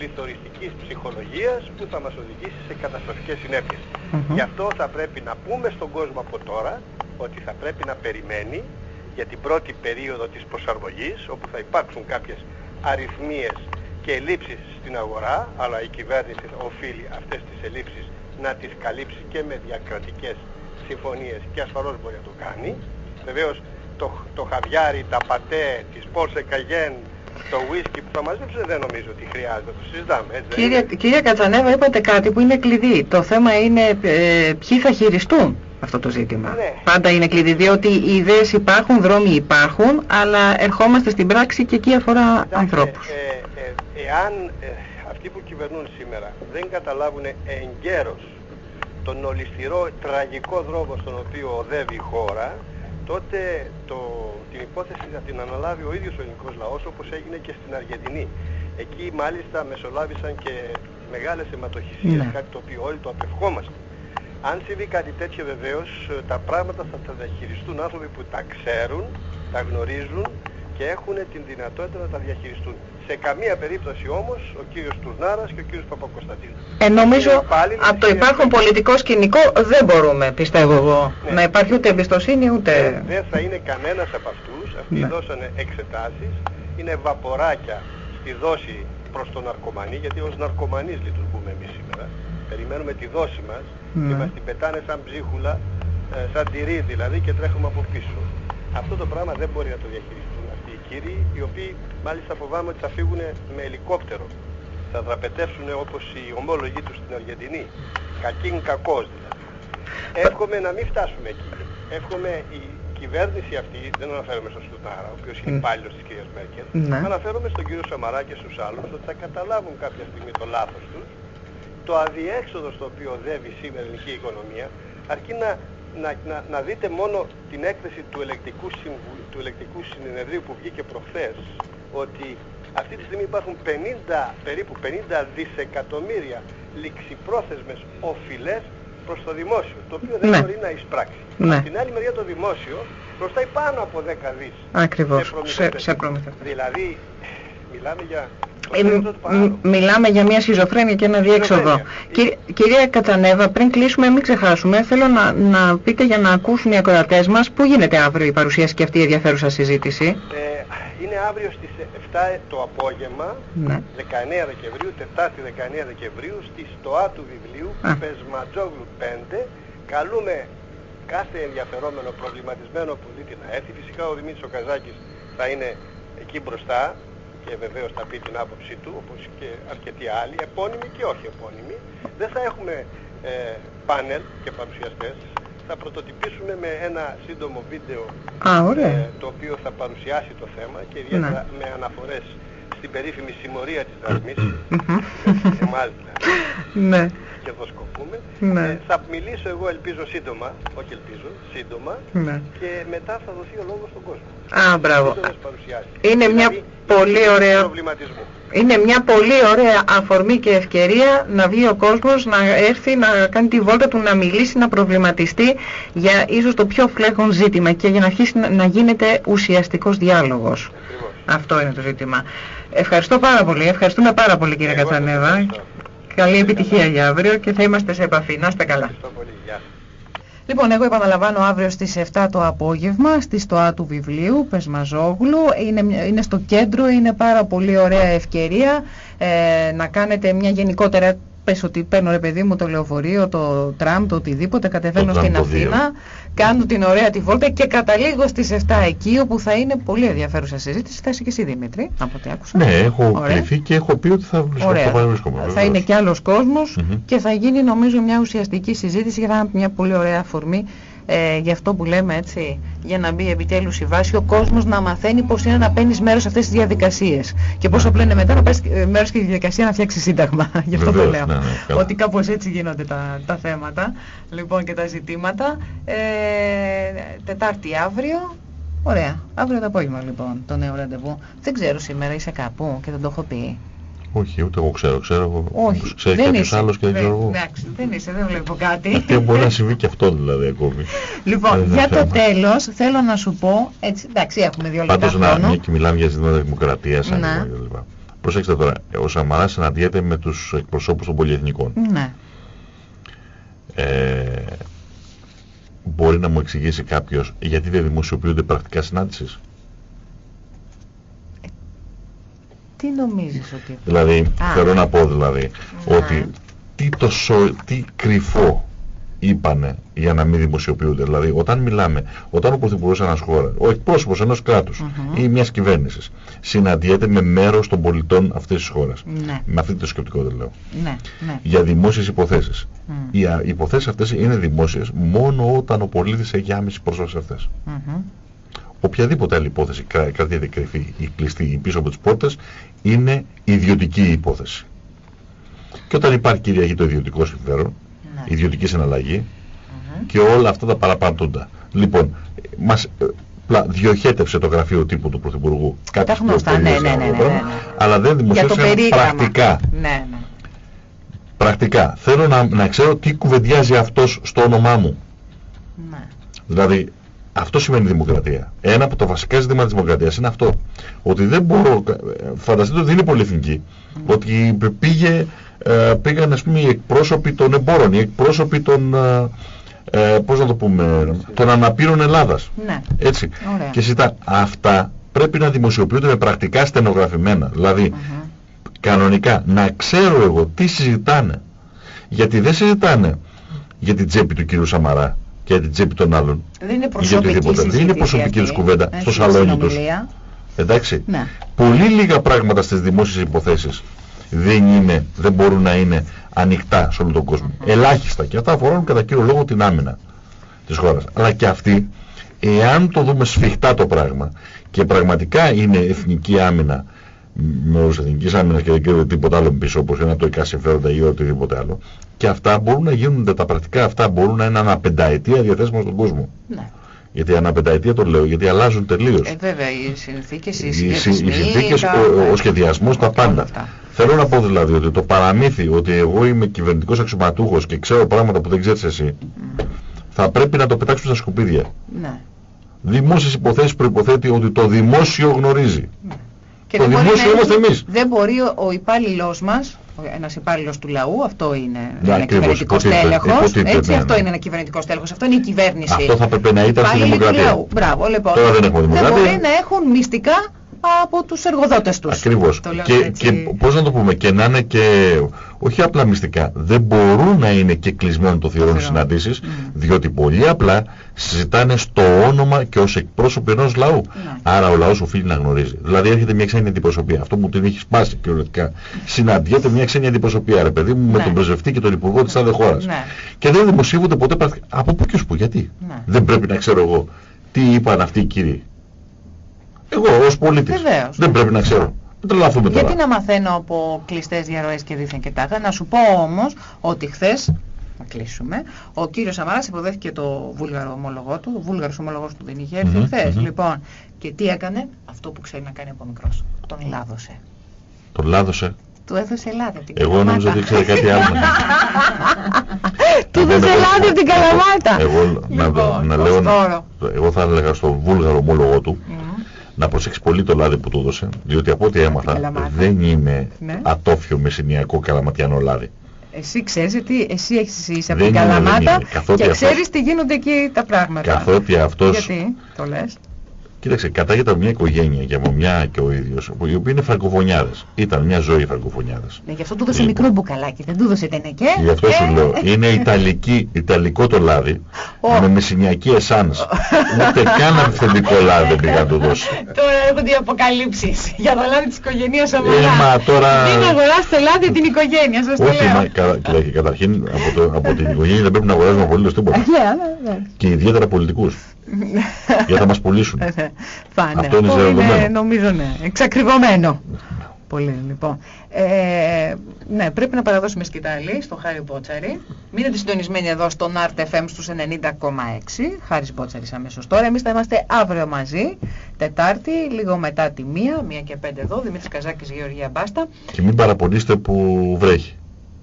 πληθωριστικής ψυχολογίας που θα μας οδηγήσει σε καταστροφικές συνέπειες. Μμμ. Γι' αυτό θα πρέπει να πούμε στον κόσμο από τώρα ότι θα πρέπει να περιμένει για την πρώτη περίοδο της προσαρμογής όπου θα υπάρξουν κάποιες αριθμίες και ελλείψεις στην αγορά αλλά η κυβέρνηση οφείλει αυτές τις ελλείψεις να τις καλύψει και με διακρατικές συμφωνίες και ασφαλώς μπορεί να το κάνει. Βεβαίως το, το χαβιάρι, τα πατέ, τις Porsche Cayenne, το whisky που θα μαζέψουν δεν νομίζω ότι χρειάζεται να το συζητάμε. Έτσι, δεν Κύριε, είναι; κυρία Κατσανέβα, είπατε κάτι που είναι κλειδί. Το θέμα είναι ε, ποιοι θα χειριστούν αυτό το ζήτημα. Ναι. Πάντα είναι κλειδί, διότι οι ιδέες υπάρχουν, δρόμοι υπάρχουν, αλλά ερχόμαστε στην πράξη και εκεί αφορά Κοιτάξτε, ανθρώπους. Ε, ε, εάν ε, αυτοί που κυβερνούν σήμερα δεν καταλάβουν εγκαίρως τον ολιστηρό τραγικό δρόμο στον οποίο οδεύει η χώρα, τότε το, την υπόθεση θα την αναλάβει ο ίδιος ο ελληνικός λαός όπως έγινε και στην Αργεντινή. Εκεί μάλιστα μεσολάβησαν και μεγάλες αιματοχυσίες, Ναι. κάτι το οποίο όλοι το απευχόμαστε. Αν συμβεί κάτι τέτοιο βεβαίως, ε, τα πράγματα θα τα διαχειριστούν άνθρωποι που τα ξέρουν, τα γνωρίζουν και έχουν την δυνατότητα να τα διαχειριστούν. Σε καμία περίπτωση όμως ο κύριος Τουρνάρας και ο κύριος Παπακοσταντίνου. Ε, νομίζω Είναι υπάλληλοι από το της υπάρχον ίδιας- πολιτικό σκηνικό δεν μπορούμε, πιστεύω εγώ, Ναι. να υπάρχει ούτε εμπιστοσύνη ούτε... Ε, Δεν θα είναι κανένας από αυτούς, αυτοί Ναι. δώσανε εξετάσεις, είναι βαποράκια στη δόση προς τον ναρκωμανή, γιατί ως ναρκωμανείς λειτουργούμε εμείς σήμερα. Περιμένουμε τη δόση μας και Ναι. μας την πετάνε σαν ψίχουλα, ε, σαν τυρί δηλαδή και τρέχουμε από πίσω. Αυτό το πράγμα δεν μπορεί να το διαχειριστούν αυτοί οι κύριοι, οι οποίοι μάλιστα φοβάμαι ότι θα φύγουν με ελικόπτερο. Θα δραπετεύσουν όπως οι ομόλογοι τους στην Αργεντινή. Κακήν κακός δηλαδή. Εύχομαι να μην φτάσουμε εκεί. Εύχομαι η κυβέρνηση αυτή, δεν αναφέρομαι στον Στουτάρα, ο οποίος είναι Mm. υπάλληλος της κυρίας Μέρκελ, Ναι. αναφέρομαι στον κύριο Σαμαρά και στους άλλους ότι θα καταλάβουν κάποια στιγμή το λάθος τους, το αδιέξοδο στο οποίο οδεύει σήμερα η ελληνική οικονομία, αρκεί να, να, να, να δείτε μόνο την έκθεση του ελεκτικού, συμβου, του ελεκτικού συνεδρίου που βγήκε προχθές, ότι αυτή τη στιγμή υπάρχουν 50, περίπου 50 δισεκατομμύρια ληξιπρόθεσμες οφειλές προς το δημόσιο, το οποίο δεν Ναι. μπορεί να εισπράξει. Ναι. Από την άλλη μεριά το δημόσιο χρωστάει πάνω από 10 δις Ακριβώς, σε σε, προμηθευτές. σε προμηθευτές. Δηλαδή, μιλάμε για το Ε, τρίτο του μ- παράνομου. μιλάμε για μια σχιζοφρένεια και ένα διέξοδο. Σχιζοφρένεια. Κύριε- κυρία Κατσανέβα, πριν κλείσουμε, μην ξεχάσουμε, θέλω να, να πείτε για να ακούσουν οι ακροατές μας πού γίνεται αύριο η παρουσίαση και αυτή η ενδιαφέρουσα συζήτηση; Ε, είναι αύριο στις 7 το απόγευμα, Ναι. 19 Δεκεμβρίου, Τετάρτη 19 Δεκεμβρίου, στη στοά του βιβλίου Α. Πεσματζόγλου 5. Καλούμε κάθε ενδιαφερόμενο προβληματισμένο που δείτε να έρθει. Φυσικά ο Δημήτρης ο Καζάκης θα είναι εκεί μπροστά και βεβαίως θα πει την άποψή του, όπως και αρκετοί άλλοι, επώνυμοι και όχι επώνυμοι. Δεν θα έχουμε ε, πάνελ και παρουσιαστές. Θα πρωτοτυπήσουμε με ένα σύντομο βίντεο Α, ωραία. ε, το οποίο θα παρουσιάσει το θέμα και ιδιαίτερα με αναφορές στην περίφημη συμμορία της δρασμής Μμμ. εμάς δηλαδή ναι. και δοσκοπούμε Ναι. Ε, θα μιλήσω εγώ ελπίζω σύντομα όχι ελπίζω, σύντομα ναι. και μετά θα δοθεί ο λόγος στον κόσμο Α, μπράβο. Σύντομες παρουσιάσεις. Είναι μια Δηλαδή, πολύ ωραία- προβληματισμού Είναι μια πολύ ωραία αφορμή και ευκαιρία να βγει ο κόσμος, να έρθει, να κάνει τη βόλτα του, να μιλήσει, να προβληματιστεί για ίσως το πιο φλέγον ζήτημα και για να αρχίσει να, να γίνεται ουσιαστικός διάλογος. ακριβώς Αυτό είναι το ζήτημα. Ευχαριστώ πάρα πολύ. Ευχαριστούμε πάρα πολύ κύριε Εγώ σας Κατσανέβα. ευχαριστώ. Καλή επιτυχία για αύριο και θα είμαστε σε επαφή. Να είστε καλά. Ευχαριστώ πολύ, γεια σας. Λοιπόν, εγώ επαναλαμβάνω αύριο στις 7 το απόγευμα στη στοά του βιβλίου Πεσμαζόγλου. Είναι, μια- είναι στο κέντρο, είναι πάρα πολύ ωραία ευκαιρία ε, να κάνετε μια γενικότερα πες ότι παίρνω ρε παιδί μου το λεωφορείο, το τραμ, το οτιδήποτε, κατεβαίνω Το τραμ στην το δύο. Αθήνα, κάνω την ωραία τη βόλτα και καταλήγω στις 7 εκεί όπου θα είναι πολύ ενδιαφέρουσα συζήτηση. Θα είσαι και εσύ Δημήτρη, από ό,τι άκουσα. Ναι, έχω Ωραία. κληθεί και έχω πει ότι θα βρίσκω Ωραία. θα παρευρίσκομαι. Θα βεβαίως. είναι και άλλος κόσμος Μμμ. και θα γίνει νομίζω μια ουσιαστική συζήτηση για να είναι μια πολύ ωραία αφορμή ε, για αυτό που λέμε έτσι, για να μπει επιτέλους η βάση, ο κόσμος να μαθαίνει πώς είναι να παίρνεις μέρος σε αυτές τις διαδικασίες και πώς απλά είναι μετά να παίρνεις ε, μέρος και στη διαδικασία να φτιάξεις σύνταγμα. Γι' αυτό το Βεβαίως, λέω. ναι, ναι, καλά. Ότι κάπως έτσι γίνονται τα, τα θέματα λοιπόν και τα ζητήματα. Ε, τετάρτη αύριο. Ωραία. Αύριο το απόγευμα λοιπόν το νέο ραντεβού. Δεν ξέρω σήμερα είσαι κάπου και δεν το έχω πει. Όχι, ούτε εγώ ξέρω. Ξέρω Όχι, ξέρει δεν κάποιος είσαι. άλλος και δεν ξέρω εγώ. Εντάξει, δεν είσαι, δεν βλέπω κάτι. Αυτό μπορεί να συμβεί και αυτό δηλαδή ακόμη. Λοιπόν, Δεν για το θέμα. τέλος θέλω να σου πω, έτσι, εντάξει έχουμε δύο λεπτά Πάντως να χρόνο. μια και μιλάμε για ζητήματα δημοκρατίας Ναι. άνοιγμα κλπ. Προσέξτε τώρα, ο Σαμαράς συναντιέται με τους εκπροσώπους των πολυεθνικών. Ναι. Ε, μπορεί να μου εξηγήσει κάποιος γιατί δεν δημοσιοποιούνται πρακτικά συνάντησης; Τι νομίζεις ότι... Δηλαδή, Α. θέλω να πω δηλαδή, Ναι. ότι τι, τόσο, τι κρυφό είπανε για να μην δημοσιοποιούνται. Δηλαδή, όταν μιλάμε, όταν ο Πρωθυπουργός ενός χώρας, ο εκπρόσωπος ενός κράτους Μμμ. ή μιας κυβέρνησης, συναντιέται με μέρος των πολιτών αυτής της χώρας. Ναι, Με αυτή το σκεπτικό δεν λέω. ναι, ναι. Για δημόσιες υποθέσεις. Μμ. Οι α, υποθέσεις αυτές είναι δημόσιες μόνο όταν ο πολίτης έχει άμεση πρόσβαση σε αυτές. Μμμ. Οποιαδήποτε άλλη υπόθεση κρά- κρατιέται κρυφή ή κλειστή ή πίσω από τις πόρτες είναι ιδιωτική υπόθεση. Και όταν υπάρχει κυριαρχεί το ιδιωτικό συμφέρον, Ναι. ιδιωτική συναλλαγή Μμμ. και όλα αυτά τα παραπαντούντα. Λοιπόν, μας ε, πλα- διοχέτευσε το γραφείο τύπου του Πρωθυπουργού κάτι Τα γνωστά, ναι, ναι, ναι, ναι, ναι, ναι. αλλά δεν Για το δημοσίευσαν περίγραμμα. πρακτικά. Ναι, ναι. Πρακτικά. Θέλω να, να ξέρω τι κουβεντιάζει αυτός στο όνομά μου. ναι. Δηλαδή, αυτό σημαίνει δημοκρατία. Ένα από τα βασικά ζητήματα της δημοκρατίας είναι αυτό. Ότι δεν μπορώ, φανταστείτε ότι δεν είναι πολυεθνική. Ότι πήγε, ε, πήγαν ας πούμε οι εκπρόσωποι των εμπόρων, οι εκπρόσωποι των, ε, ε, πώς να το πούμε, των αναπήρων Ελλάδας. Ναι. Έτσι. Ωραία. Και ζητά, αυτά πρέπει να δημοσιοποιούνται με πρακτικά στενογραφημένα. Δηλαδή, Μμμ. κανονικά, να ξέρω εγώ τι συζητάνε. Γιατί δεν συζητάνε για την τσέπη του κύριου Σαμαρά και για την τσέπη των άλλων. Δεν είναι Για προσωπική οτιδήποτε. Δεν είναι συζήτηση προσωπική αυτή. τους κουβέντα Έτσι, στο σαλόνι τους. συνομιλία. Εντάξει. Ναι. Πολύ λίγα πράγματα στις δημόσιες υποθέσεις δεν, είναι, δεν μπορούν να είναι ανοιχτά σε όλο τον κόσμο. Ελάχιστα. Και αυτά αφορούν κατά κύριο λόγο την άμυνα της χώρας. Αλλά και αυτή, εάν το δούμε σφιχτά το πράγμα και πραγματικά είναι εθνική άμυνα με όρους εθνικής άμυνας και δεν κρύβεται τίποτα άλλο πίσω όπως είναι ατοικά συμφέροντα ή οτιδήποτε άλλο και αυτά μπορούν να γίνονται, τα πρακτικά αυτά μπορούν να είναι ανά πενταετία διαθέσιμα στον κόσμο. Ναι. Γιατί ανά πενταετία το λέω, γιατί αλλάζουν τελείως. Ε, βέβαια, οι συνθήκες, οι Οι, συ- οι σχεδιασμοί, συνθήκες, τα- ο, ο σχεδιασμός, τα όλα πάντα. αυτά. Θέλω να πω δηλαδή ότι το παραμύθι ότι εγώ είμαι κυβερνητικός αξιωματούχος και ξέρω πράγματα που δεν ξέρεις εσύ, θα πρέπει να το πετάξουμε στα σκουπίδια. Ναι. Δημόσιες υποθέσεις προϋποθέτει ότι το δημόσιο γνωρίζει. Και Το δεν μπορεί δημόσιο να είμαστε έχει- εμείς. Δεν μπορεί ο, ο υπάλληλός μας, ο- ένας υπάλληλος του λαού, αυτό είναι Ναι, ένα ακριβώς, κυβερνητικό υποτίθεται, τέλεχος, υποτίθεται, έτσι, ναι, αυτό ναι. είναι ένα κυβερνητικό τέλεχος, αυτό είναι η κυβέρνηση. Αυτό θα πρέπει να ήταν στη Υπάλληλοι του δημοκρατία. λαού. Μπράβο, λοιπόν. Τώρα δεν έχουμε δημοκρατία. μπορεί να έχουν μυστικά από τους εργοδότες τους. Ακριβώς. Το λέω Και, έτσι. και πώς να το πούμε, και να είναι και, όχι απλά μυστικά, δεν μπορούν να είναι και κλεισμένο το θηρόν Θηρόν. συναντήσεις, Μμ. διότι πολύ απλά συζητάνε στο όνομα και ως εκπρόσωποι ενός λαού. Ναι. Άρα ο λαός οφείλει να γνωρίζει. Δηλαδή έρχεται μια ξένη αντιπροσωπεία. Αυτό μου την έχει σπάσει κυριολεκτικά. Συναντιέται μια ξένη αντιπροσωπεία, ρε παιδί μου, με Ναι. τον πρεσβευτή και τον υπουργό της κάθε χώρας. Ναι. Και δεν δημοσίευονται ποτέ πρακτικά. Από πού και ως πού, γιατί; Ναι. Δεν πρέπει να ξέρω εγώ τι είπαν αυτοί οι κύριοι. Εγώ ως πολίτης. Βεβαίως. Δεν πρέπει να ξέρω. Δεν τρελαθούμε τώρα. Γιατί να μαθαίνω από κλειστές διαρροές και δίθεν και τάχα. Να σου πω όμως ότι χθες, να κλείσουμε, ο κύριος Σαμαράς υποδέχθηκε το βούλγαρο ομολογό του, ο βούλγαρος ομολογός του δεν είχε έρθει Μμμ, χθες. μμμ. Λοιπόν, και τι έκανε, αυτό που ξέρει να κάνει από μικρός. Τον λάδωσε. Τον λάδωσε. Του έδωσε λάδι από την Εγώ καλαμάτα. νόμιζα ότι ήξερε κάτι άλλο. Του Εγώ- έδωσε λάδι από την καλαμάτα. Εγώ να, Λοιπόν, να το λέω, σπόρο. εγώ θα έλεγα στον βούλγαρο ομόλογο του Μμμ. Να προσέξει πολύ το λάδι που του έδωσε, διότι από ό,τι έμαθα Καλαμάτα. δεν είναι Ναι. ατόφιο μεσηνιακό καλαματιανό λάδι. Εσύ ξέρεις ότι εσύ έχεις είσαι από Δεν την είναι, δεν καλαμάτα είναι. Καθότι και αυτός- ξέρεις τι γίνονται εκεί τα πράγματα. Καθότι αυτός, Γιατί το λες. Κοίταξε, κατάγεται από μια οικογένεια και από μια και ο ίδιος, που- οι οποίοι είναι φραγκοφωνιάδες. Ήταν μια ζωή φραγκοφωνιάδες. Ναι, γι' αυτό του έδωσε Λοιπόν. μικρό μπουκαλάκι, δεν του έδωσε τενεκέ. Γι' αυτό σου Ε, λέω, είναι ιταλική, ιταλικό το λάδι, Ω. με μεσηνιακή εσάνς. Ούτε καν αυθεντικό λάδι δεν πήγα να του δώσει. Τώρα έρχονται οι αποκαλύψεις για το λάδι της οικογένειας Ε, Αμαλά. μα τώρα- Μην αγοράσετε λάδι την οικογένεια, σας το Όχι, λέω. μα, κα, κοίταξε, καταρχήν από, το, από την οικογένεια δεν πρέπει να αγοράζουμε απολύτως τίποτα. Ναι, ναι, ναι. Και ιδιαίτερα πολιτικούς. Γιατί θα μας πουλήσουν. Ε, ναι. Θα είναι. Αυτό είναι δεδομένο. νομίζω ναι. Εξακριβωμένο. Πολύ λοιπόν. Ε, ναι, πρέπει να παραδώσουμε σκητάλη στο Χάρη Μπότσαρη. Μείνετε συντονισμένοι εδώ στον Art FM στους 90,6. Χάρης Μπότσαρης αμέσως τώρα. Εμείς θα είμαστε αύριο μαζί. Τετάρτη, λίγο μετά τη μία, μία και πέντε εδώ, Δημήτρης Καζάκης, Γεωργία Μπάστα. Και μην παραπονείστε που βρέχει.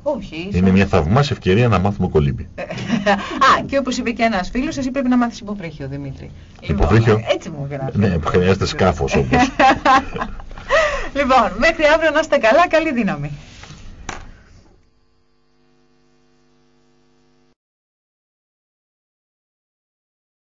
Όχι. Είναι μια θαυμάσια ευκαιρία να μάθουμε κολύμπη. Α, και όπως είπε και ένας φίλος, εσύ πρέπει να μάθεις υποβρύχιο, Δημήτρη. Υποβρύχιο; Λοιπόν, έτσι μου γράφει. Ναι, που χρειάζεται σκάφος όμως. λοιπόν, μέχρι αύριο να είστε καλά, καλή δύναμη.